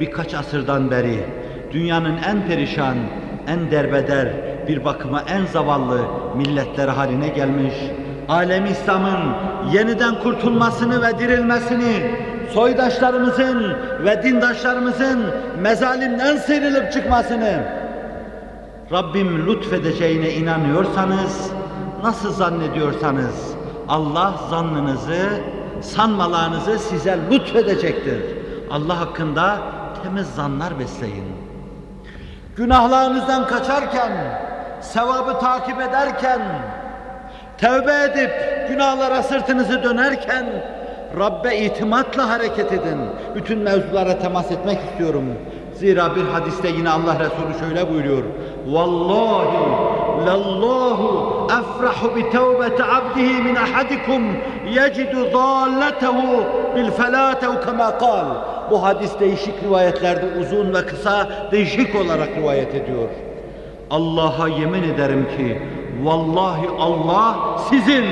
Birkaç asırdan beri dünyanın en perişan, en derbeder, bir bakıma en zavallı milletleri haline gelmiş, alem İslam'ın yeniden kurtulmasını ve dirilmesini, soydaşlarımızın ve dindaşlarımızın mezalimden sıyrılıp çıkmasını Rabbim lütfedeceğine inanıyorsanız, nasıl zannediyorsanız Allah zannınızı, sanmalarınızı size lütfedecektir. Allah hakkında temiz zanlar besleyin. Günahlarınızdan kaçarken, sevabı takip ederken, tevbe edip günahlara sırtınızı dönerken, Rabbe itimatla hareket edin. Bütün mevzulara temas etmek istiyorum. Zira bir hadiste yine Allah Resulü şöyle buyuruyor. Vallahi bi tevbeti abdihi min ahadikum yecidu dhalletehu bil felatehu kema kal. Bu hadis değişik rivayetlerde uzun ve kısa değişik olarak rivayet ediyor. Allah'a yemin ederim ki vallahi Allah sizin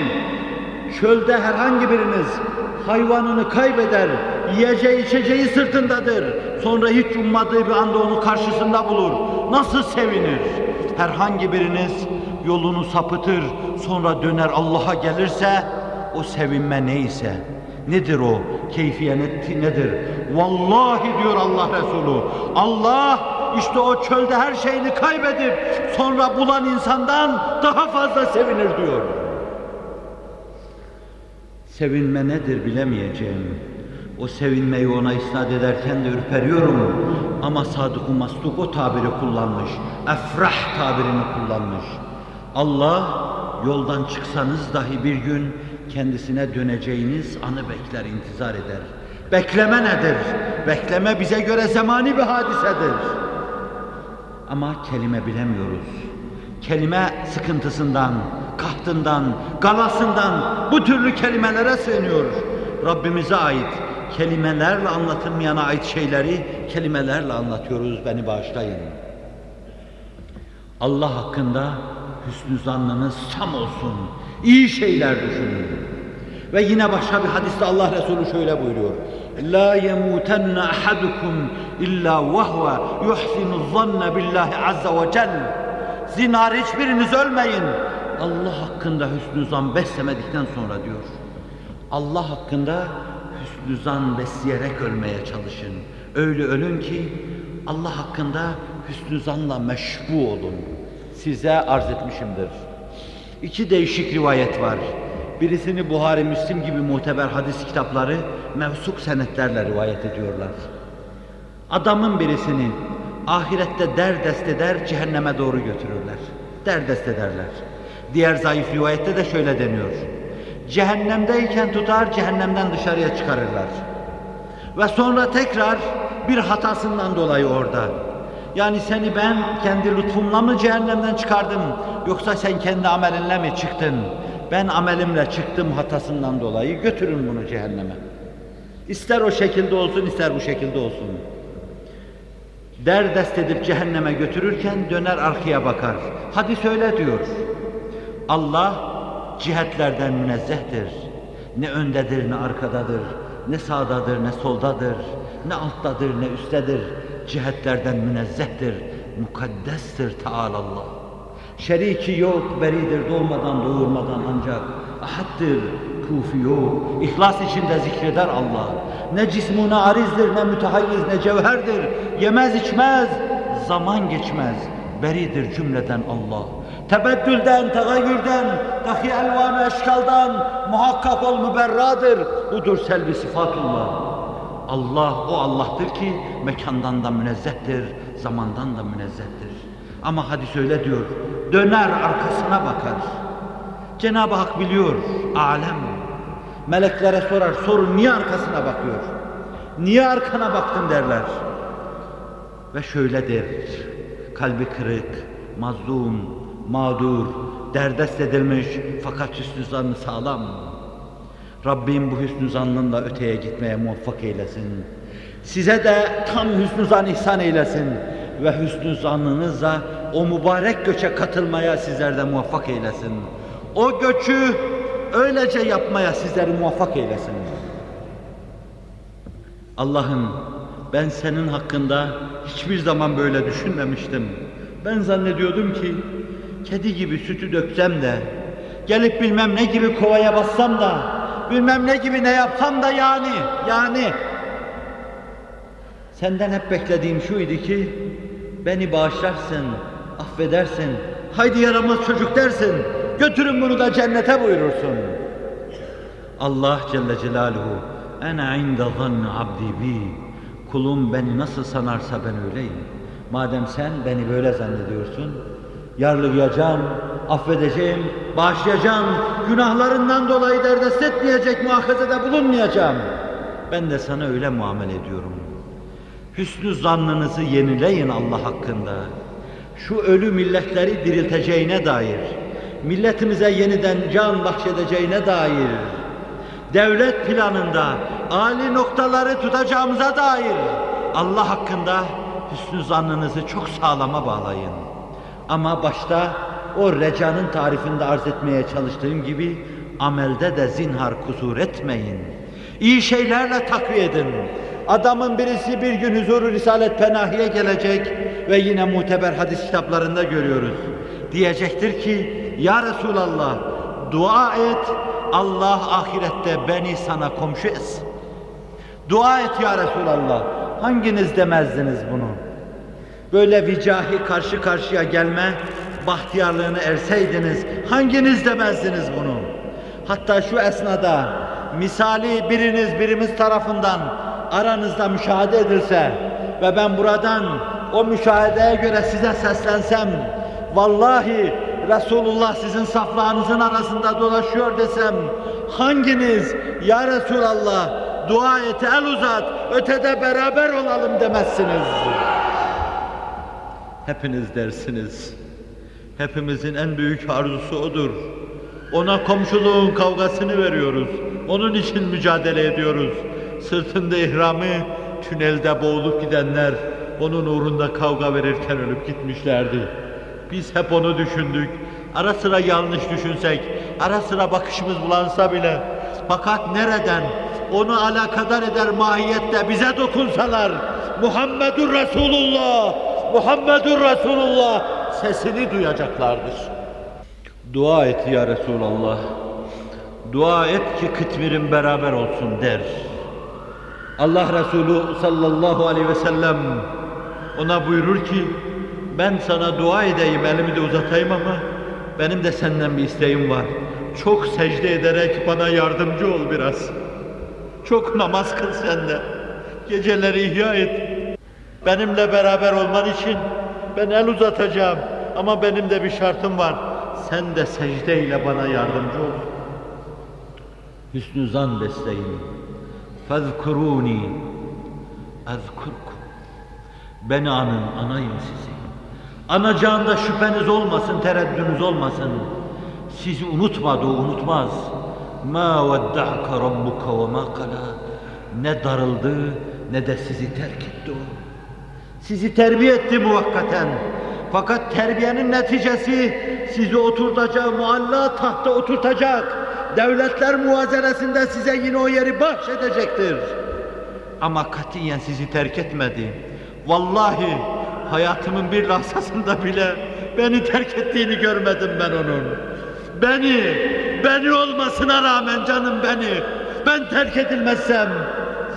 çölde herhangi biriniz hayvanını kaybeder, yiyeceği içeceği sırtındadır. Sonra hiç ummadığı bir anda onu karşısında bulur. Nasıl sevinir? Herhangi biriniz yolunu sapıtır, sonra döner Allah'a gelirse o sevinme neyse. Nedir o? Keyfiyet nedir? Vallahi diyor Allah Resulü. Allah işte o çölde her şeyini kaybedip sonra bulan insandan daha fazla sevinir diyor. Sevinme nedir bilemeyeceğim. O sevinmeyi ona isnat ederken de ürperiyorum. Ama Sadık-ı Masluk o tabiri kullanmış. Efrah tabirini kullanmış. Allah yoldan çıksanız dahi bir gün kendisine döneceğiniz anı bekler, intizar eder. Bekleme nedir? Bekleme bize göre zamani bir hadisedir. Ama kelime bilemiyoruz. Kelime sıkıntısından, kahtından, galasından bu türlü kelimelere sığınıyor. Rabbimize ait kelimelerle anlatılmayana ait şeyleri kelimelerle anlatıyoruz. Beni bağışlayın. Allah hakkında hüsnü zannınız tam olsun. İyi şeyler düşünün. Ve yine başka bir hadiste Allah Resulü şöyle buyuruyor. La yemutenne ahadukum illa ve huve yuhsinu zanne billahi azze ve celle. Zinar hiçbiriniz ölmeyin. Allah hakkında hüsnü zan beslemedikten sonra diyor. Allah hakkında hüsnü zan besleyerek ölmeye çalışın. Öyle ölün ki Allah hakkında hüsnü zanla meşbu olun. Size arz etmişimdir. İki değişik rivayet var. Birisini Buhari, Müslim gibi muteber hadis kitapları mevsuk senetlerle rivayet ediyorlar. Adamın birisini ahirette derdest eder, cehenneme doğru götürürler. Derdest ederler. Diğer zayıf rivayette de şöyle deniyor. Cehennemdeyken tutar, cehennemden dışarıya çıkarırlar. Ve sonra tekrar bir hatasından dolayı orada. Yani seni ben kendi lütfumla mı cehennemden çıkardım, yoksa sen kendi amelinle mi çıktın? Ben amelimle çıktım hatasından dolayı, götürün bunu cehenneme. İster o şekilde olsun, ister bu şekilde olsun. Derdest edip cehenneme götürürken döner arkaya bakar. Hadis öyle diyor. Allah cihetlerden münezzehtir. Ne öndedir ne arkadadır. Ne sağdadır ne soldadır. Ne alttadır ne üsttedir. Cihetlerden münezzehtir. Mukaddestir Teala Şeriki yok, beridir doğmadan doğurmadan ancak. Ahattır, kufi yok. İhlas içinde zikreder Allah. Ne cismuna arizdir, ne mütehayyiz, ne cevherdir. Yemez içmez, zaman geçmez. Beridir cümleden Allah. Tebeddülden, tegayyürden, dahi elvan eşkaldan muhakkak ol müberradır. Budur selvi sıfatullah. Allah o Allah'tır ki mekandan da münezzehtir, zamandan da münezzehtir. Ama hadis öyle diyor, döner arkasına bakar. Cenab-ı Hak biliyor, alem. Meleklere sorar, sorun niye arkasına bakıyor? Niye arkana baktın derler. Ve şöyle der, kalbi kırık, mazlum, mağdur, derdest edilmiş fakat hüsnü zannı sağlam. Rabbim bu hüsnü zannınla öteye gitmeye muvaffak eylesin. Size de tam hüsnü zan ihsan eylesin ve hüsnü zannınızla o mübarek göçe katılmaya sizler muvaffak eylesin. O göçü öylece yapmaya sizleri muvaffak eylesin. Allah'ım Ben senin hakkında hiçbir zaman böyle düşünmemiştim. Ben zannediyordum ki kedi gibi sütü döksem de gelip bilmem ne gibi kovaya bassam da bilmem ne gibi ne yapsam da yani yani senden hep beklediğim şuydu ki beni bağışlarsın, affedersin. Haydi yaramaz çocuk dersin. Götürün bunu da cennete buyurursun. Allah Celle Celaluhu ene inde zanni abdi bi kulum beni nasıl sanarsa ben öyleyim. Madem sen beni böyle zannediyorsun, yarlılayacağım, affedeceğim, bağışlayacağım, günahlarından dolayı derdest etmeyecek, muhakazede bulunmayacağım. Ben de sana öyle muamele ediyorum. Hüsnü zannınızı yenileyin Allah hakkında. Şu ölü milletleri dirilteceğine dair, milletimize yeniden can bahşedeceğine dair, devlet planında âli noktaları tutacağımıza dair Allah hakkında hüsnü zannınızı çok sağlama bağlayın. Ama başta o recanın tarifinde arz etmeye çalıştığım gibi amelde de zinhar kusur etmeyin. İyi şeylerle takviye edin. Adamın birisi bir gün huzuru Risalet Penahi'ye gelecek ve yine muteber hadis kitaplarında görüyoruz. Diyecektir ki Ya Resulallah dua et Allah ahirette beni sana komşu etsin. Dua et ya Resulallah. Hanginiz demezdiniz bunu? Böyle vicahi karşı karşıya gelme bahtiyarlığını erseydiniz hanginiz demezdiniz bunu? Hatta şu esnada misali biriniz birimiz tarafından aranızda müşahede edilse ve ben buradan o müşahedeye göre size seslensem vallahi Resulullah sizin saflarınızın arasında dolaşıyor desem hanginiz ya Resulallah dua et el uzat ötede beraber olalım demezsiniz. Hepiniz dersiniz. Hepimizin en büyük arzusu odur. Ona komşuluğun kavgasını veriyoruz. Onun için mücadele ediyoruz. Sırtında ihramı, tünelde boğulup gidenler onun uğrunda kavga verirken ölüp gitmişlerdi. Biz hep onu düşündük. Ara sıra yanlış düşünsek, ara sıra bakışımız bulansa bile fakat nereden onu alakadar eder mahiyette bize dokunsalar Muhammedur Resulullah Muhammedur Resulullah sesini duyacaklardır. Dua et ya Resulallah. Dua et ki kıtmirin beraber olsun der. Allah Resulü sallallahu aleyhi ve sellem ona buyurur ki ben sana dua edeyim elimi de uzatayım ama benim de senden bir isteğim var. Çok secde ederek bana yardımcı ol biraz. Çok namaz kıl sen de. Geceleri ihya et. Benimle beraber olman için ben el uzatacağım ama benim de bir şartım var. Sen de secdeyle bana yardımcı ol. Hüsnü zan besleyin. Fezkuruni ezkurkum. Beni anın, anayım sizi. Anacağında şüpheniz olmasın, tereddünüz olmasın. Sizi unutmadı, unutmaz. Ma vedda'ke rabbuke ve ma kala. Ne darıldı ne de sizi terk etti o. Sizi terbiye etti muvakkaten. Fakat terbiyenin neticesi sizi oturtacak, mualla tahta oturtacak. Devletler muvazenesinde size yine o yeri bahşedecektir. Ama katiyen sizi terk etmedi. Vallahi hayatımın bir lahzasında bile beni terk ettiğini görmedim ben onun. Beni, beni olmasına rağmen canım beni, ben terk edilmezsem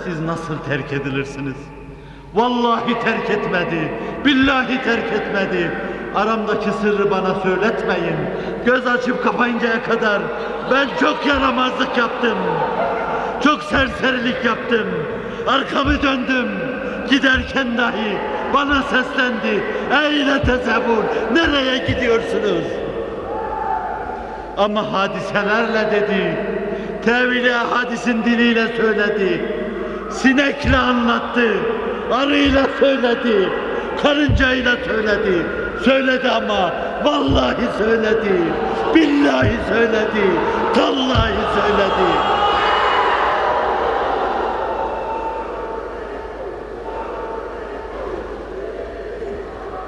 siz nasıl terk edilirsiniz? Vallahi terk etmedi, billahi terk etmedi. Aramdaki sırrı bana söyletmeyin. Göz açıp kapayıncaya kadar ben çok yaramazlık yaptım. Çok serserilik yaptım. Arkamı döndüm. Giderken dahi bana seslendi. Eyle tezevvur, nereye gidiyorsunuz? Ama hadiselerle dedi, tevili hadisin diliyle söyledi, sinekle anlattı, arıyla söyledi, karıncayla söyledi, söyledi ama vallahi söyledi, billahi söyledi, tallahi söyledi.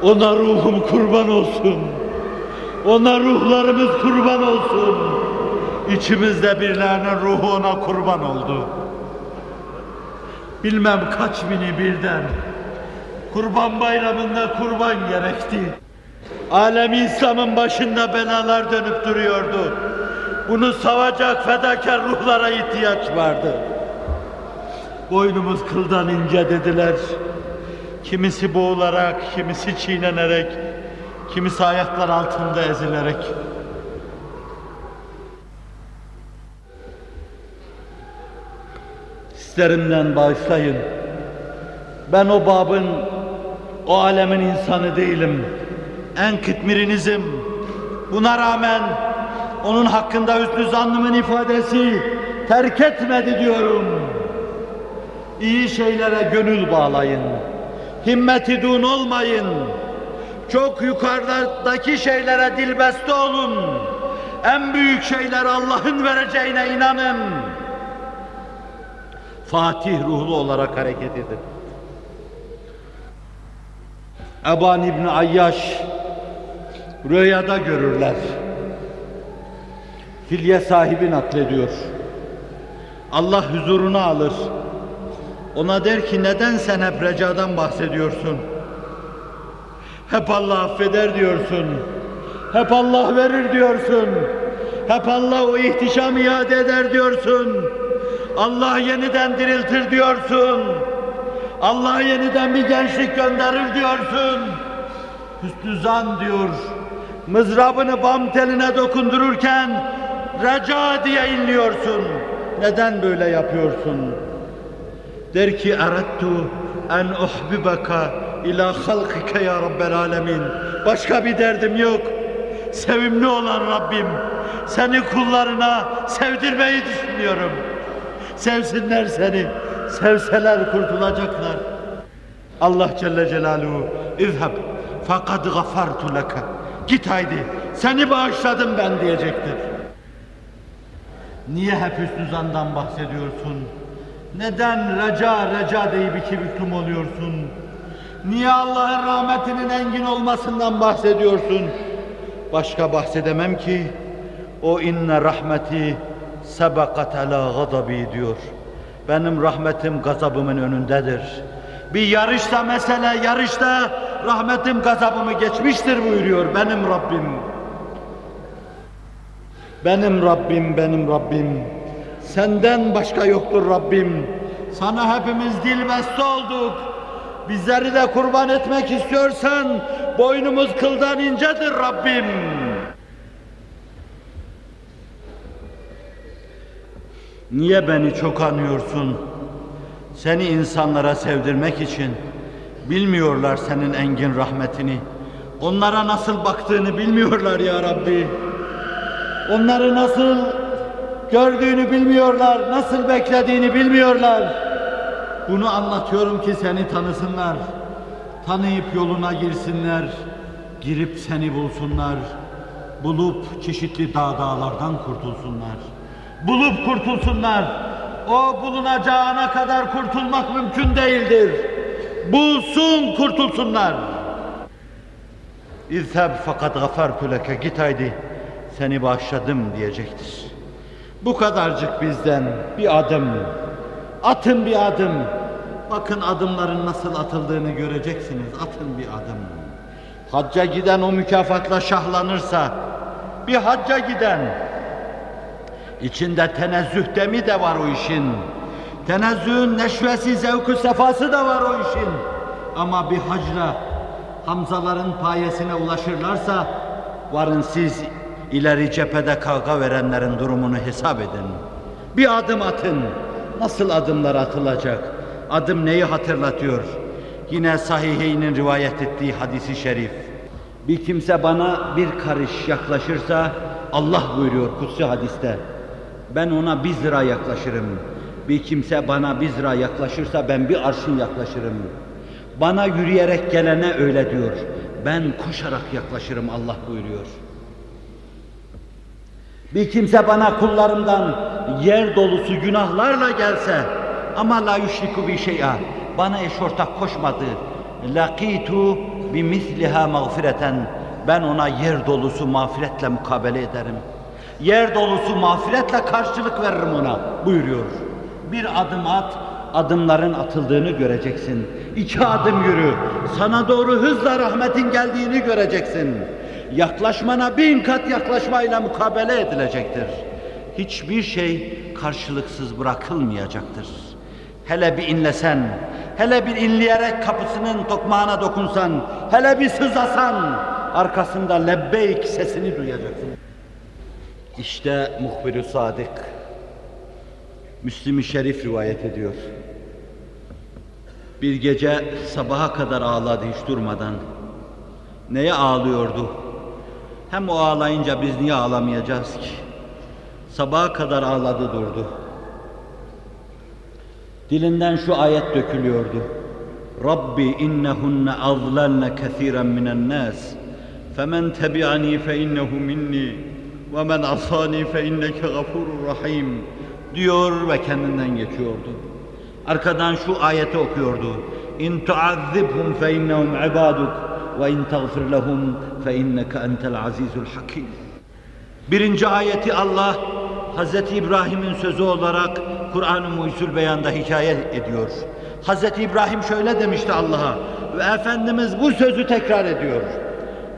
Ona ruhum kurban olsun. Ona ruhlarımız kurban olsun. İçimizde birilerinin ruhu ona kurban oldu. Bilmem kaç bini birden. Kurban bayramında kurban gerekti. Alem İslam'ın başında belalar dönüp duruyordu. Bunu savacak fedakar ruhlara ihtiyaç vardı. Boynumuz kıldan ince dediler. Kimisi boğularak, kimisi çiğnenerek, kimisi ayaklar altında ezilerek. Hislerimden bağışlayın. Ben o babın, o alemin insanı değilim. En kıtmirinizim. Buna rağmen onun hakkında hüsnü zannımın ifadesi terk etmedi diyorum. İyi şeylere gönül bağlayın. Himmeti dun olmayın. Çok yukarıdaki şeylere dilbeste olun. En büyük şeyler Allah'ın vereceğine inanın. Fatih ruhlu olarak hareket edin. Eban İbni Ayyaş rüyada görürler. Filye sahibi naklediyor. Allah huzuruna alır. Ona der ki neden sen hep recadan bahsediyorsun? Hep Allah affeder diyorsun. Hep Allah verir diyorsun. Hep Allah o ihtişam iade eder diyorsun. Allah yeniden diriltir diyorsun. Allah yeniden bir gençlik gönderir diyorsun. Hüsnü zan diyor. Mızrabını bam teline dokundururken reca diye inliyorsun. Neden böyle yapıyorsun? Der ki erettu en uhbibaka ila halkike ya rabbel alemin. Başka bir derdim yok. Sevimli olan Rabbim seni kullarına sevdirmeyi düşünüyorum. Sevsinler seni. Sevseler kurtulacaklar. Allah Celle Celaluhu İzhab fakad gafartu leke. Git haydi. Seni bağışladım ben diyecektir. Niye hep hüsnü zandan bahsediyorsun? Neden reca reca deyip iki büklüm oluyorsun? Niye Allah'ın rahmetinin engin olmasından bahsediyorsun? Başka bahsedemem ki o inne rahmeti sebakat ala gadabi diyor. Benim rahmetim gazabımın önündedir. Bir yarışta mesele yarışta rahmetim gazabımı geçmiştir buyuruyor benim Rabbim. Benim Rabbim, benim Rabbim. Senden başka yoktur Rabbim. Sana hepimiz dilbeste olduk. Bizleri de kurban etmek istiyorsan boynumuz kıldan incedir Rabbim. Niye beni çok anıyorsun? Seni insanlara sevdirmek için bilmiyorlar senin engin rahmetini. Onlara nasıl baktığını bilmiyorlar ya Rabbi. Onları nasıl gördüğünü bilmiyorlar, nasıl beklediğini bilmiyorlar. Bunu anlatıyorum ki seni tanısınlar. Tanıyıp yoluna girsinler, girip seni bulsunlar. Bulup çeşitli dağ dağlardan kurtulsunlar. Bulup kurtulsunlar. O bulunacağına kadar kurtulmak mümkün değildir. Bulsun kurtulsunlar. İzheb fakat gafartu leke git haydi seni bağışladım diyecektir. Bu kadarcık bizden bir adım. Atın bir adım. Bakın adımların nasıl atıldığını göreceksiniz. Atın bir adım. Hacca giden o mükafatla şahlanırsa, bir hacca giden, içinde tenezzüh demi de var o işin. Tenezzühün neşvesi, zevkü sefası da var o işin. Ama bir hacla Hamzaların payesine ulaşırlarsa, varın siz ileri cephede kavga verenlerin durumunu hesap edin. Bir adım atın. Nasıl adımlar atılacak? Adım neyi hatırlatıyor? Yine Sahiheynin rivayet ettiği hadisi şerif. Bir kimse bana bir karış yaklaşırsa Allah buyuruyor kutsi hadiste. Ben ona bir zira yaklaşırım. Bir kimse bana bir zira yaklaşırsa ben bir arşın yaklaşırım. Bana yürüyerek gelene öyle diyor. Ben koşarak yaklaşırım Allah buyuruyor. Bir kimse bana kullarımdan yer dolusu günahlarla gelse ama la yüşriku bi şey'a bana eş ortak koşmadı. Laqitu bi misliha mağfireten ben ona yer dolusu mağfiretle mukabele ederim. Yer dolusu mağfiretle karşılık veririm ona buyuruyor. Bir adım at adımların atıldığını göreceksin. İki adım yürü, sana doğru hızla rahmetin geldiğini göreceksin. Yaklaşmana bin kat yaklaşmayla mukabele edilecektir. Hiçbir şey karşılıksız bırakılmayacaktır. Hele bir inlesen, hele bir inleyerek kapısının tokmağına dokunsan, hele bir sızlasan, arkasında lebbeyk sesini duyacaksın. İşte muhbir sadık. Müslim-i Şerif rivayet ediyor. Bir gece sabaha kadar ağladı hiç durmadan. Neye ağlıyordu? Hem o ağlayınca biz niye ağlamayacağız ki? Sabaha kadar ağladı durdu. Dilinden şu ayet dökülüyordu. Rabbi innehunne azlalne kesiren minen nas. Femen tebi'ani fe innehu minni ve men asani fe inneke gafurur rahim diyor ve kendinden geçiyordu. Arkadan şu ayeti okuyordu. İn tuazzibhum fe innehum ibaduk ve in tagfir lehum fe inneke entel azizul hakim. Birinci ayeti Allah Hazreti İbrahim'in sözü olarak Kur'an-ı Muhyüzül Beyan'da hikaye ediyor. Hazreti İbrahim şöyle demişti Allah'a ve Efendimiz bu sözü tekrar ediyor.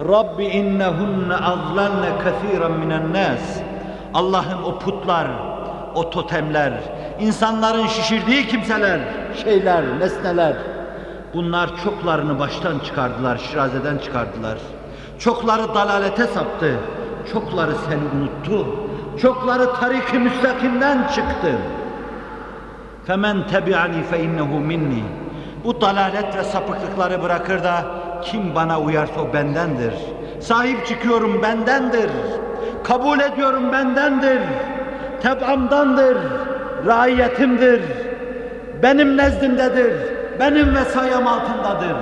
Rabbi innehunne azlanne kesiren minen nas. Allah'ım o putlar, o totemler, insanların şişirdiği kimseler, şeyler, nesneler, bunlar çoklarını baştan çıkardılar, şirazeden çıkardılar. Çokları dalalete saptı, çokları seni unuttu, çokları tarik-i müstakimden çıktı. Femen tebi'ani fe innehu minni. Bu dalalet ve sapıklıkları bırakır da kim bana uyarsa o bendendir. Sahip çıkıyorum bendendir. Kabul ediyorum bendendir. Tebamdandır. Raiyetimdir. Benim nezdimdedir. Benim vesayem altındadır.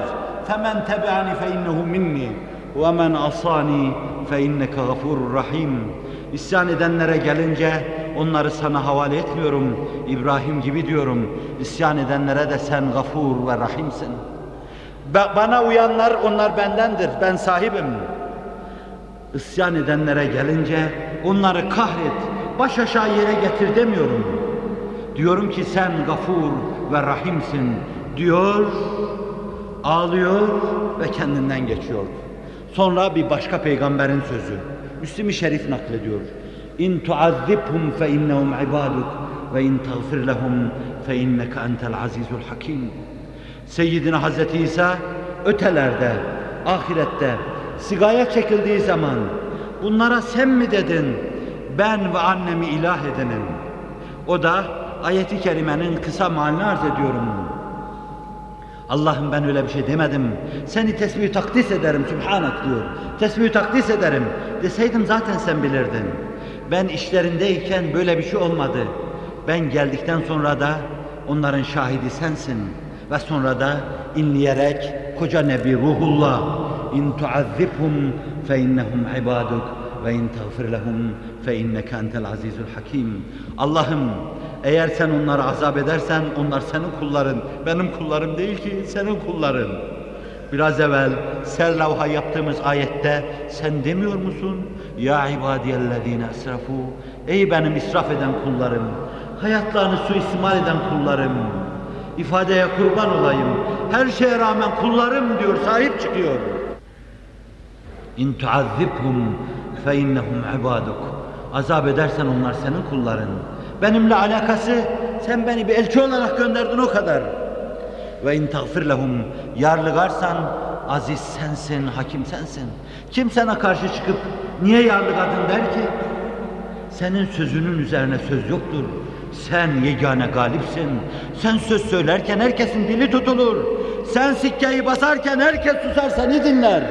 Femen tebi'ani fe innehu minni. Ve men asani fe inneke gafurur rahim. İsyan edenlere gelince onları sana havale etmiyorum. İbrahim gibi diyorum. İsyan edenlere de sen gafur ve rahimsin. Ba- Bana uyanlar onlar bendendir. Ben sahibim. İsyan edenlere gelince onları kahret, baş aşağı yere getir demiyorum. Diyorum ki sen gafur ve rahimsin diyor, ağlıyor ve kendinden geçiyor. Sonra bir başka peygamberin sözü. Müslim-i Şerif naklediyor. İn tuazzibhum fe innehum ibaduk ve in tagfir lehum fe inneke entel azizul hakim. Seyyidina Hazreti İsa ötelerde, ahirette sigaya çekildiği zaman bunlara sen mi dedin ben ve annemi ilah edinim. O da ayeti kerimenin kısa malini arz ediyorum. Allah'ım ben öyle bir şey demedim. Seni tesbih takdis ederim Sübhanak diyor. Tesbih takdis ederim. Deseydim zaten sen bilirdin. Ben işlerindeyken böyle bir şey olmadı. Ben geldikten sonra da onların şahidi sensin. Ve sonra da inleyerek koca Nebi Ruhullah in tuazzibhum fe innehum ibaduk ve in tağfir lehum fe inneke entel azizul hakim. Allah'ım eğer sen onları azap edersen onlar senin kulların. Benim kullarım değil ki senin kulların. Biraz evvel serlavha yaptığımız ayette sen demiyor musun? Ya ibadiyellezine esrafu. Ey benim israf eden kullarım. Hayatlarını suistimal eden kullarım. İfadeye kurban olayım. Her şeye rağmen kullarım diyor, sahip çıkıyor. İn tuazzibhum fe innehum ibaduk. Azap edersen onlar senin kulların. Benimle alakası sen beni bir elçi olarak gönderdin o kadar. Ve in tagfir lehum yarlıgarsan aziz sensin, hakim sensin. Kim sana karşı çıkıp niye yarlıgadın der ki? Senin sözünün üzerine söz yoktur. Sen yegane galipsin. Sen söz söylerken herkesin dili tutulur. Sen sikkeyi basarken herkes susar seni dinler.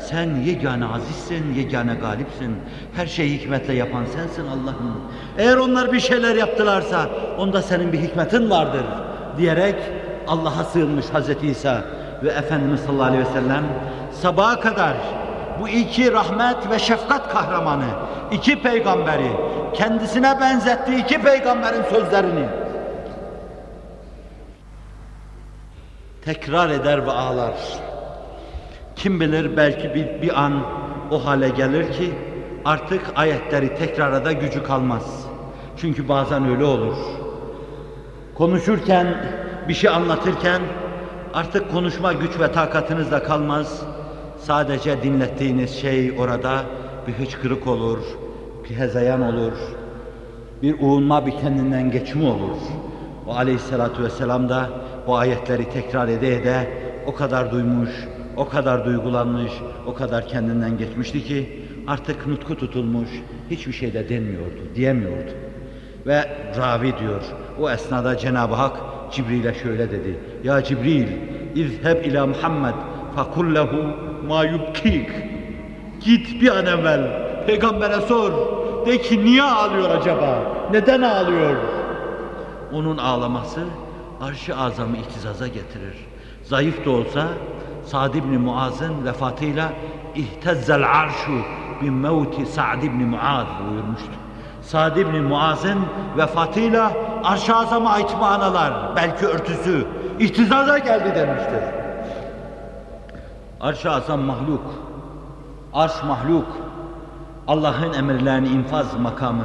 Sen yegane azizsin, yegane galipsin. Her şeyi hikmetle yapan sensin Allah'ım. Eğer onlar bir şeyler yaptılarsa onda senin bir hikmetin vardır diyerek Allah'a sığınmış Hazreti İsa ve Efendimiz sallallahu aleyhi ve sellem sabaha kadar bu iki rahmet ve şefkat kahramanı, iki peygamberi, kendisine benzettiği iki peygamberin sözlerini tekrar eder ve ağlar. Kim bilir belki bir, bir an o hale gelir ki artık ayetleri tekrara da gücü kalmaz. Çünkü bazen öyle olur. Konuşurken, bir şey anlatırken artık konuşma güç ve takatınızda kalmaz. Sadece dinlettiğiniz şey orada bir hıçkırık olur, bir hezeyan olur, bir uğunma, bir kendinden geçme olur. O aleyhissalatu vesselam da bu ayetleri tekrar ede ede o kadar duymuş, o kadar duygulanmış, o kadar kendinden geçmişti ki artık nutku tutulmuş, hiçbir şey de denmiyordu, diyemiyordu. Ve ravi diyor, o esnada Cenab-ı Hak Cibril'e şöyle dedi. Ya Cibril, izheb ila Muhammed fakul lehu ma yubkik. Git bir an evvel peygambere sor. De ki niye ağlıyor acaba? Neden ağlıyor? Onun ağlaması arş-ı azamı ihtizaza getirir. Zayıf da olsa Sa'd ibn Muaz'ın vefatıyla ihtezzel arşu bin mevti Sa'd ibn Muaz buyurmuştu. Sa'd ibn Muaz'ın vefatıyla arş-ı azama ait manalar, belki örtüsü, ihtizaza geldi demiştir. Arş-ı azam mahluk, arş mahluk, Allah'ın emirlerini infaz makamı,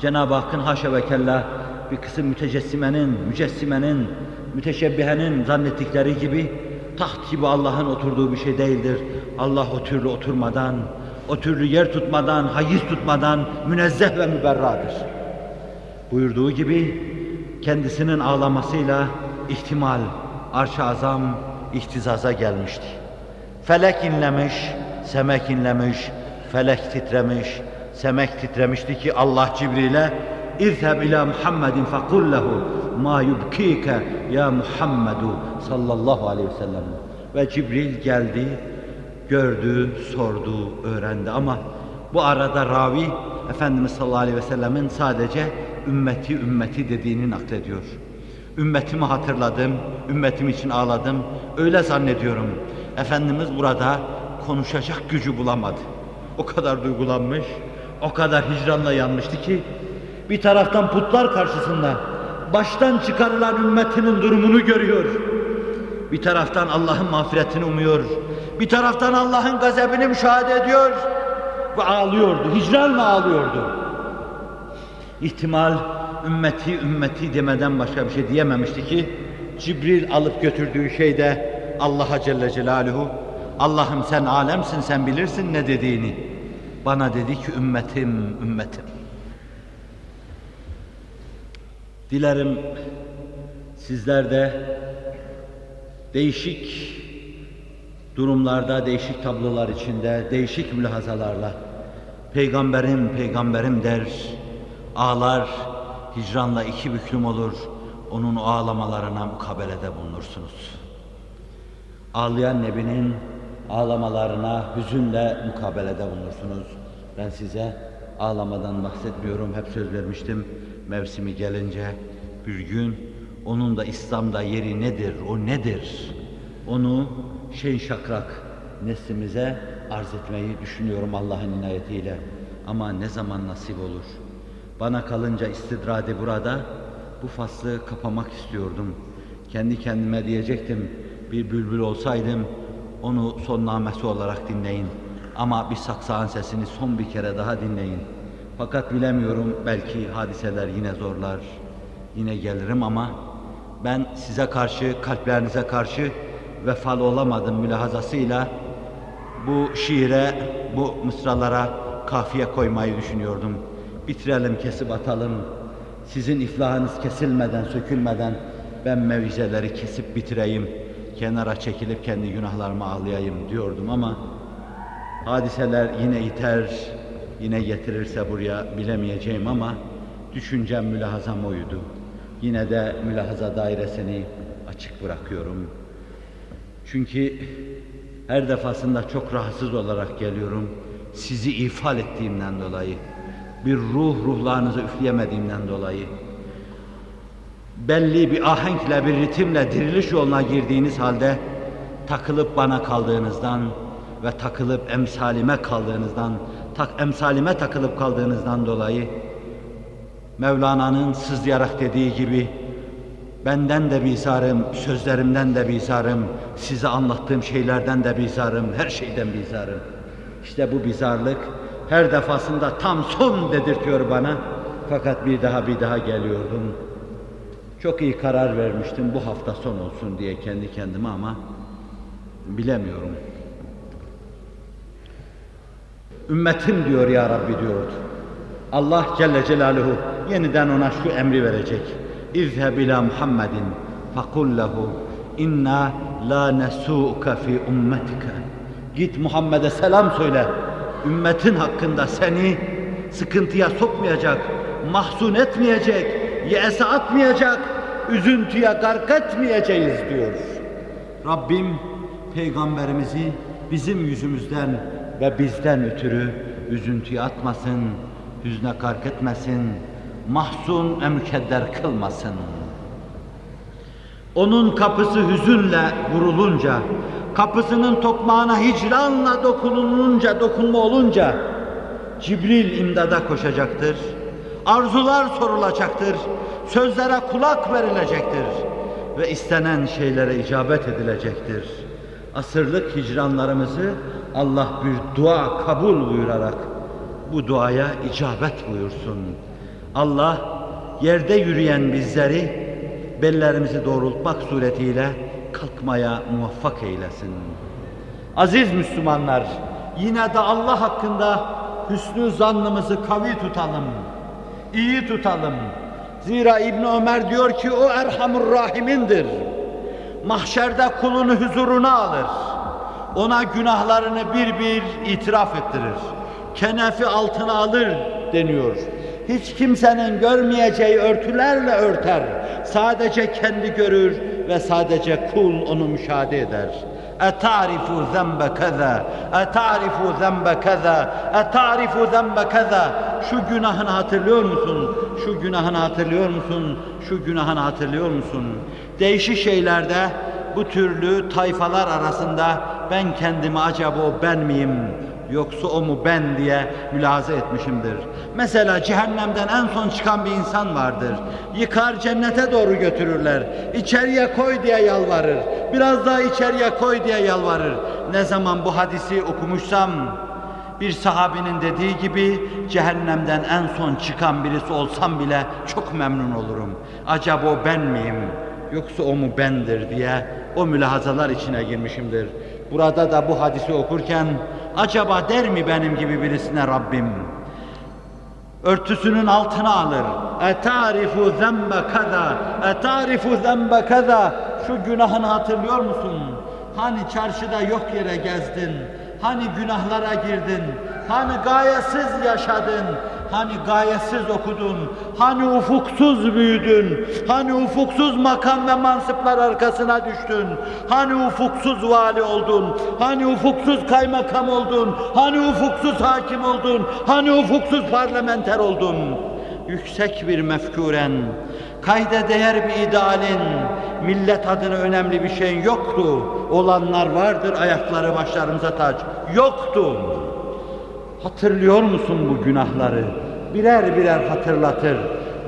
Cenab-ı Hakk'ın haşa ve kella bir kısım mütecessimenin, mücessimenin, müteşebbihenin zannettikleri gibi taht gibi Allah'ın oturduğu bir şey değildir. Allah o türlü oturmadan, o türlü yer tutmadan, hayız tutmadan münezzeh ve müberradır. Buyurduğu gibi kendisinin ağlamasıyla ihtimal arş-ı azam ihtizaza gelmişti. Felek inlemiş, semek inlemiş, felek titremiş, semek titremişti ki Allah Cibril'e İzheb ila Muhammedin fekul lehu ma yubkike ya Muhammedu sallallahu aleyhi ve sellem. Ve Cibril geldi, gördü, sordu, öğrendi ama bu arada ravi Efendimiz sallallahu aleyhi ve sellemin sadece ümmeti ümmeti dediğini naklediyor. Ümmetimi hatırladım, ümmetim için ağladım, öyle zannediyorum. Efendimiz burada konuşacak gücü bulamadı. O kadar duygulanmış, o kadar hicranla yanmıştı ki bir taraftan putlar karşısında baştan çıkarılan ümmetinin durumunu görüyor. Bir taraftan Allah'ın mağfiretini umuyor. Bir taraftan Allah'ın gazebini müşahede ediyor ve ağlıyordu. Hicranla ağlıyordu. İhtimal ümmeti ümmeti demeden başka bir şey diyememişti ki Cibril alıp götürdüğü şey de Allah'a Celle Celaluhu Allah'ım sen alemsin sen bilirsin ne dediğini. Bana dedi ki ümmetim ümmetim. Dilerim sizler de değişik durumlarda, değişik tablolar içinde, değişik mülahazalarla peygamberim peygamberim der, ağlar, hicranla iki büklüm olur, onun ağlamalarına mukabelede bulunursunuz. Ağlayan Nebi'nin ağlamalarına hüzünle mukabelede bulunursunuz. Ben size ağlamadan bahsetmiyorum, hep söz vermiştim. Mevsimi gelince bir gün onun da İslam'da yeri nedir, o nedir? Onu şey şakrak neslimize arz etmeyi düşünüyorum Allah'ın inayetiyle. Ama ne zaman nasip olur? Bana kalınca istidradi burada bu faslı kapamak istiyordum. Kendi kendime diyecektim, bir bülbül olsaydım onu son namesi olarak dinleyin. Ama bir saksağın sesini son bir kere daha dinleyin. Fakat bilemiyorum belki hadiseler yine zorlar, yine gelirim ama ben size karşı, kalplerinize karşı vefalı olamadım mülahazasıyla bu şiire, bu mısralara kafiye koymayı düşünüyordum. Bitirelim, kesip atalım. Sizin iflahınız kesilmeden, sökülmeden ben mevizeleri kesip bitireyim. Kenara çekilip kendi günahlarımı ağlayayım diyordum ama hadiseler yine iter, yine getirirse buraya bilemeyeceğim ama düşüncem mülahazam oydu. Yine de mülahaza dairesini açık bırakıyorum. Çünkü her defasında çok rahatsız olarak geliyorum. Sizi ifal ettiğimden dolayı, bir ruh ruhlarınızı üfleyemediğimden dolayı, belli bir ahenkle, bir ritimle diriliş yoluna girdiğiniz halde takılıp bana kaldığınızdan ve takılıp emsalime kaldığınızdan, tak, emsalime takılıp kaldığınızdan dolayı Mevlana'nın sızlayarak dediği gibi benden de bizarım, sözlerimden de bizarım, size anlattığım şeylerden de bizarım, her şeyden bizarım. İşte bu bizarlık her defasında tam son dedirtiyor bana. Fakat bir daha bir daha geliyordum. Çok iyi karar vermiştim bu hafta son olsun diye kendi kendime ama bilemiyorum. Ümmetim diyor ya Rabbi diyordu. Allah Celle Celaluhu yeniden ona şu emri verecek. İzheb ila Muhammedin fakul lehu inna la nesu'ke fi ummetike. Git Muhammed'e selam söyle. Ümmetin hakkında seni sıkıntıya sokmayacak, mahzun etmeyecek, yese atmayacak, üzüntüye gark etmeyeceğiz diyor. Rabbim peygamberimizi bizim yüzümüzden ve bizden ötürü üzüntüye atmasın, hüzne kark etmesin, mahzun ve mükedder kılmasın. Onun kapısı hüzünle vurulunca, kapısının tokmağına hicranla dokunulunca, dokunma olunca, Cibril imdada koşacaktır. Arzular sorulacaktır. Sözlere kulak verilecektir. Ve istenen şeylere icabet edilecektir. Asırlık hicranlarımızı Allah bir dua kabul buyurarak bu duaya icabet buyursun. Allah yerde yürüyen bizleri bellerimizi doğrultmak suretiyle kalkmaya muvaffak eylesin. Aziz Müslümanlar, yine de Allah hakkında hüsnü zannımızı kavi tutalım, iyi tutalım. Zira İbn Ömer diyor ki o Erhamur Rahimindir. Mahşerde kulunu huzuruna alır. Ona günahlarını bir bir itiraf ettirir. Kenefi altına alır deniyor. Hiç kimsenin görmeyeceği örtülerle örter. Sadece kendi görür ve sadece kul onu müşahede eder. اَتَعْرِفُ ذَنْبَ كَذَا اَتَعْرِفُ ذَنْبَ كَذَا اَتَعْرِفُ ذَنْبَ كَذَا Şu günahını hatırlıyor musun? Şu günahını hatırlıyor musun? Şu günahını hatırlıyor musun? Değişik şeylerde bu türlü tayfalar arasında ben kendimi acaba o ben miyim? Yoksa o mu ben diye mülahaza etmişimdir. Mesela cehennemden en son çıkan bir insan vardır. Yıkar cennete doğru götürürler. İçeriye koy diye yalvarır. Biraz daha içeriye koy diye yalvarır. Ne zaman bu hadisi okumuşsam bir sahabinin dediği gibi cehennemden en son çıkan birisi olsam bile çok memnun olurum. Acaba o ben miyim? Yoksa o mu bendir diye o mülahazalar içine girmişimdir. Burada da bu hadisi okurken acaba der mi benim gibi birisine Rabbim? Örtüsünün altına alır. Etarifu zembe kaza, etarifu zembe kaza. Şu günahını hatırlıyor musun? Hani çarşıda yok yere gezdin, hani günahlara girdin, hani gayesiz yaşadın, hani gayesiz okudun, hani ufuksuz büyüdün, hani ufuksuz makam ve mansıplar arkasına düştün, hani ufuksuz vali oldun, hani ufuksuz kaymakam oldun, hani ufuksuz hakim oldun, hani ufuksuz parlamenter oldun. Yüksek bir mefkuren, kayda değer bir idealin, millet adına önemli bir şeyin yoktu. Olanlar vardır, ayakları başlarımıza taç. Yoktu. Hatırlıyor musun bu günahları? Birer birer hatırlatır.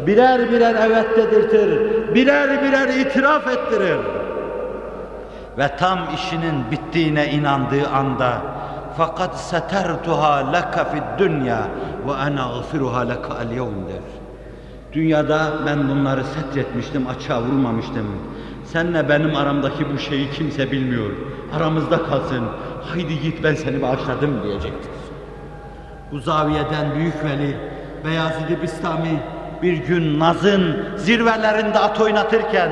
Birer birer evet dedirtir. Birer birer itiraf ettirir. Ve tam işinin bittiğine inandığı anda fakat setertuha laka fid dünya ve ana gıfiruha laka el der. Dünyada ben bunları setretmiştim, açığa vurmamıştım. Senle benim aramdaki bu şeyi kimse bilmiyor. Aramızda kalsın. Haydi git ben seni bağışladım diyecektir. Bu zaviyeden Büyük Veli Beyazid-i Bistami bir gün Naz'ın zirvelerinde at oynatırken,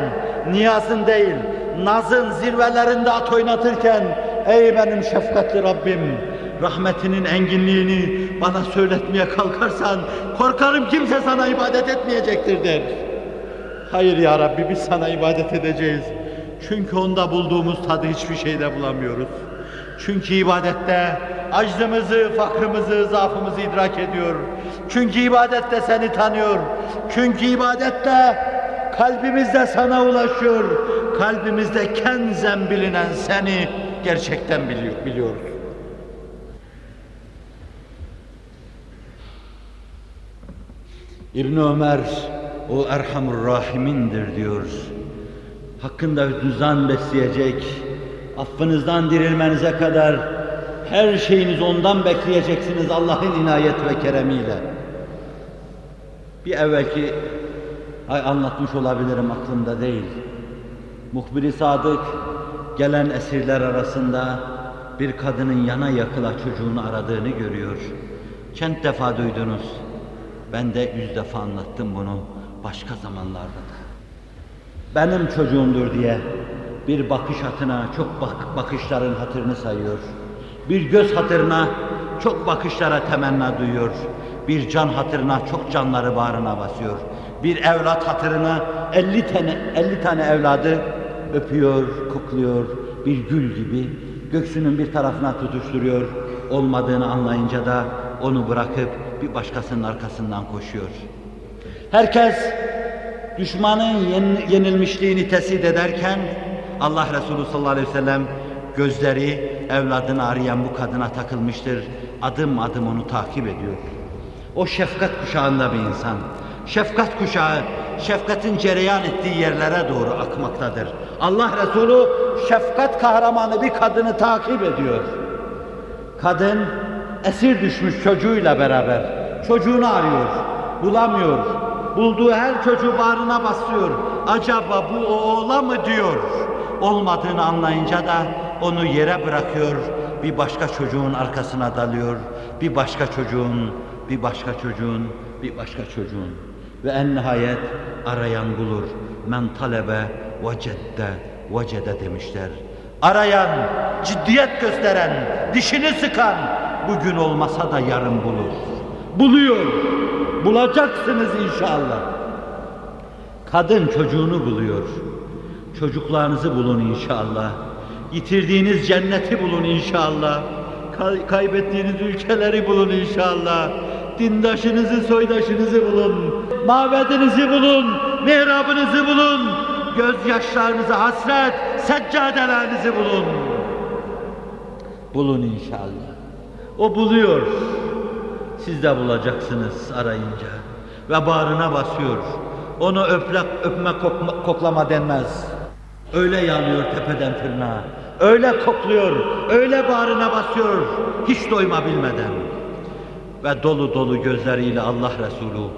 Niyaz'ın değil, Naz'ın zirvelerinde at oynatırken, ey benim şefkatli Rabbim, rahmetinin enginliğini bana söyletmeye kalkarsan, korkarım kimse sana ibadet etmeyecektir der. Hayır ya Rabbi biz sana ibadet edeceğiz. Çünkü onda bulduğumuz tadı hiçbir şeyde bulamıyoruz. Çünkü ibadette aczımızı, fakrımızı, zaafımızı idrak ediyor. Çünkü ibadette seni tanıyor. Çünkü ibadette kalbimizde sana ulaşıyor. Kalbimizde kenzen bilinen seni gerçekten biliyor, biliyoruz. İbn Ömer o Erhamur Rahimindir diyor. Hakkında hüznü besleyecek, affınızdan dirilmenize kadar her şeyiniz ondan bekleyeceksiniz Allah'ın inayet ve keremiyle. Bir evvelki Ay anlatmış olabilirim aklımda değil. Muhbir-i Sadık gelen esirler arasında bir kadının yana yakıla çocuğunu aradığını görüyor. Çent defa duydunuz. Ben de yüz defa anlattım bunu başka zamanlarda da. Benim çocuğumdur diye bir bakış hatına çok bak bakışların hatırını sayıyor. Bir göz hatırına çok bakışlara temenna duyuyor. Bir can hatırına çok canları bağrına basıyor. Bir evlat hatırına 50 tane 50 tane evladı öpüyor, kokluyor. Bir gül gibi göksünün bir tarafına tutuşturuyor. Olmadığını anlayınca da onu bırakıp bir başkasının arkasından koşuyor. Herkes düşmanın yen- yenilmişliğini tespit ederken Allah Resulü sallallahu aleyhi ve sellem gözleri evladını arayan bu kadına takılmıştır. Adım adım onu takip ediyor. O şefkat kuşağında bir insan. Şefkat kuşağı, şefkatin cereyan ettiği yerlere doğru akmaktadır. Allah Resulü şefkat kahramanı bir kadını takip ediyor. Kadın esir düşmüş çocuğuyla beraber çocuğunu arıyor, bulamıyor. Bulduğu her çocuğu bağrına basıyor. Acaba bu oğla mı diyor. Olmadığını anlayınca da onu yere bırakıyor. Bir başka çocuğun arkasına dalıyor. Bir başka çocuğun, bir başka çocuğun, bir başka çocuğun. Ve en nihayet arayan bulur. Men talebe vecedde vecede demişler. Arayan, ciddiyet gösteren, dişini sıkan bugün olmasa da yarın bulur. Buluyor. Bulacaksınız inşallah. Kadın çocuğunu buluyor. Çocuklarınızı bulun inşallah. Yitirdiğiniz cenneti bulun inşallah. Kay- kaybettiğiniz ülkeleri bulun inşallah. Dindaşınızı, soydaşınızı bulun. Mabedinizi bulun. Mihrabınızı bulun. Gözyaşlarınızı hasret, seccadelerinizi bulun. Bulun inşallah. O buluyor. Siz de bulacaksınız arayınca. Ve bağrına basıyor. Onu öplek, öpme, kokma- koklama denmez. Öyle yanıyor tepeden tırnağa. Öyle kokluyor, öyle bağrına basıyor. Hiç doyma bilmeden. Ve dolu dolu gözleriyle Allah Resulü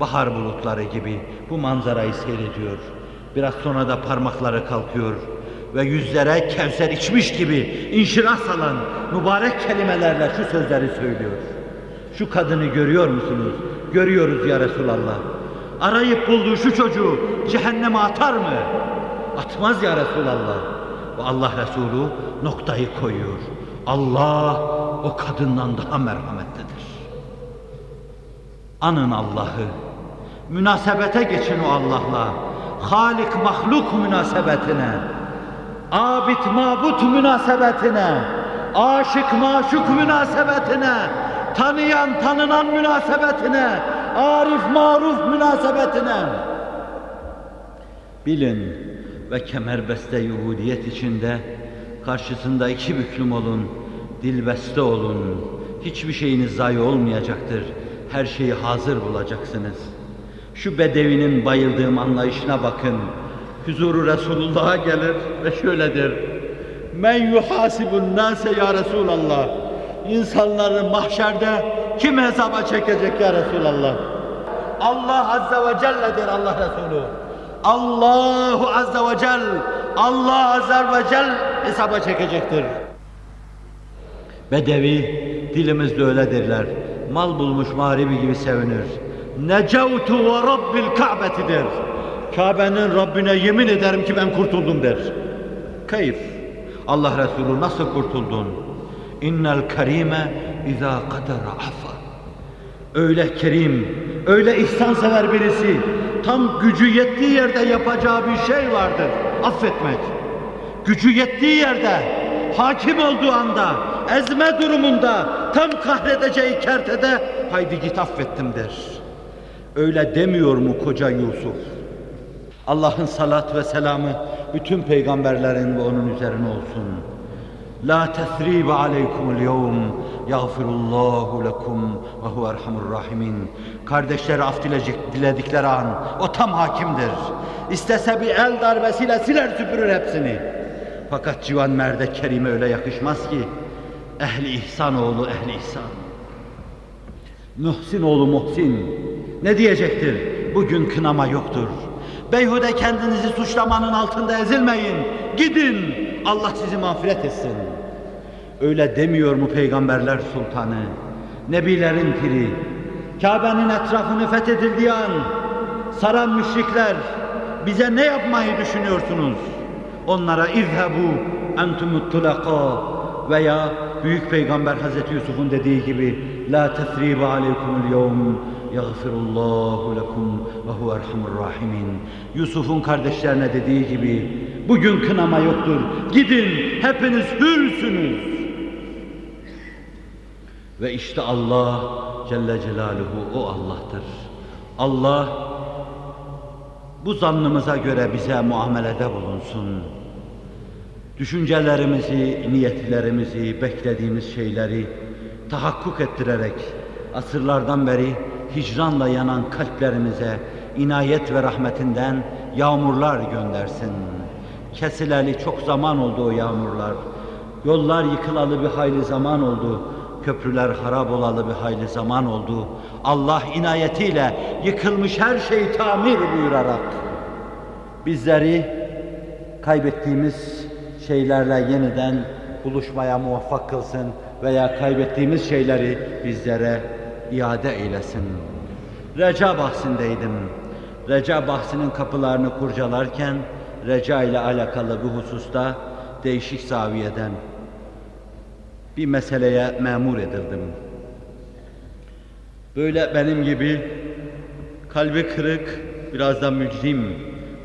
bahar bulutları gibi bu manzarayı seyrediyor. Biraz sonra da parmakları kalkıyor ve yüzlere kevser içmiş gibi inşirah salan mübarek kelimelerle şu sözleri söylüyor. Şu kadını görüyor musunuz? Görüyoruz ya Resulallah. Arayıp bulduğu şu çocuğu cehenneme atar mı? Atmaz ya Resulallah. Ve Allah Resulü noktayı koyuyor. Allah o kadından daha merhametlidir. Anın Allah'ı. Münasebete geçin o Allah'la. Halik mahluk münasebetine. Abid mabut münasebetine. Aşık maşuk münasebetine. Tanıyan tanınan münasebetine. Arif maruf münasebetine. Bilin ve kemerbeste Yahudiyet içinde karşısında iki büklüm olun, dilbeste olun. Hiçbir şeyiniz zayi olmayacaktır. Her şeyi hazır bulacaksınız. Şu bedevinin bayıldığım anlayışına bakın. Huzuru Resulullah'a gelir ve şöyledir. Men yuhasibun nase ya Resulallah. İnsanları mahşerde kim hesaba çekecek ya Resulallah? Allah Azze ve Celle'dir Allah Resulü. Allahu Azze ve Cel, Allah Azze ve Cel hesaba çekecektir. Bedevi dilimizde öyledirler. Mal bulmuş mağribi gibi sevinir. Necevtu ve Rabbil Ka'betidir. Kabe'nin Rabbine yemin ederim ki ben kurtuldum der. Keyif. Allah Resulü nasıl kurtuldun? İnnel kerime izâ kadara afa. Öyle kerim, öyle ihsansever birisi, tam gücü yettiği yerde yapacağı bir şey vardır, affetmek. Gücü yettiği yerde, hakim olduğu anda, ezme durumunda, tam kahredeceği kertede, haydi git affettim der. Öyle demiyor mu koca Yusuf? Allah'ın salat ve selamı bütün peygamberlerin ve onun üzerine olsun. La tesribe aleykumul yevm yağfirullahu lekum ve huve erhamur rahimin. Kardeşleri af dilecek, diledikleri an o tam hakimdir. İstese bir el darbesiyle siler süpürür hepsini. Fakat civan merde kerime öyle yakışmaz ki. Ehli ihsan oğlu ehli ihsan. Muhsin oğlu Muhsin ne diyecektir? bugün kınama yoktur. Beyhude kendinizi suçlamanın altında ezilmeyin. Gidin, Allah sizi mağfiret etsin. Öyle demiyor mu peygamberler sultanı? Nebilerin piri, Kabe'nin etrafını fethedildiği an, saran müşrikler, bize ne yapmayı düşünüyorsunuz? Onlara izhebu entumut tulaka veya büyük peygamber Hazreti Yusuf'un dediği gibi la tesribe aleykumul yevm yagfirullahu lekum ve huve rahimin. Yusuf'un kardeşlerine dediği gibi bugün kınama yoktur. Gidin hepiniz hürsünüz. Ve işte Allah Celle Celaluhu o Allah'tır. Allah bu zannımıza göre bize muamelede bulunsun. Düşüncelerimizi, niyetlerimizi, beklediğimiz şeyleri tahakkuk ettirerek asırlardan beri hicranla yanan kalplerimize inayet ve rahmetinden yağmurlar göndersin. Kesileli çok zaman oldu o yağmurlar. Yollar yıkılalı bir hayli zaman oldu. Köprüler harap olalı bir hayli zaman oldu. Allah inayetiyle yıkılmış her şeyi tamir buyurarak bizleri kaybettiğimiz şeylerle yeniden buluşmaya muvaffak kılsın veya kaybettiğimiz şeyleri bizlere iade eylesin. Reca bahsindeydim. Reca bahsinin kapılarını kurcalarken reca ile alakalı bu hususta değişik zaviyeden bir meseleye memur edildim. Böyle benim gibi kalbi kırık, biraz da mücrim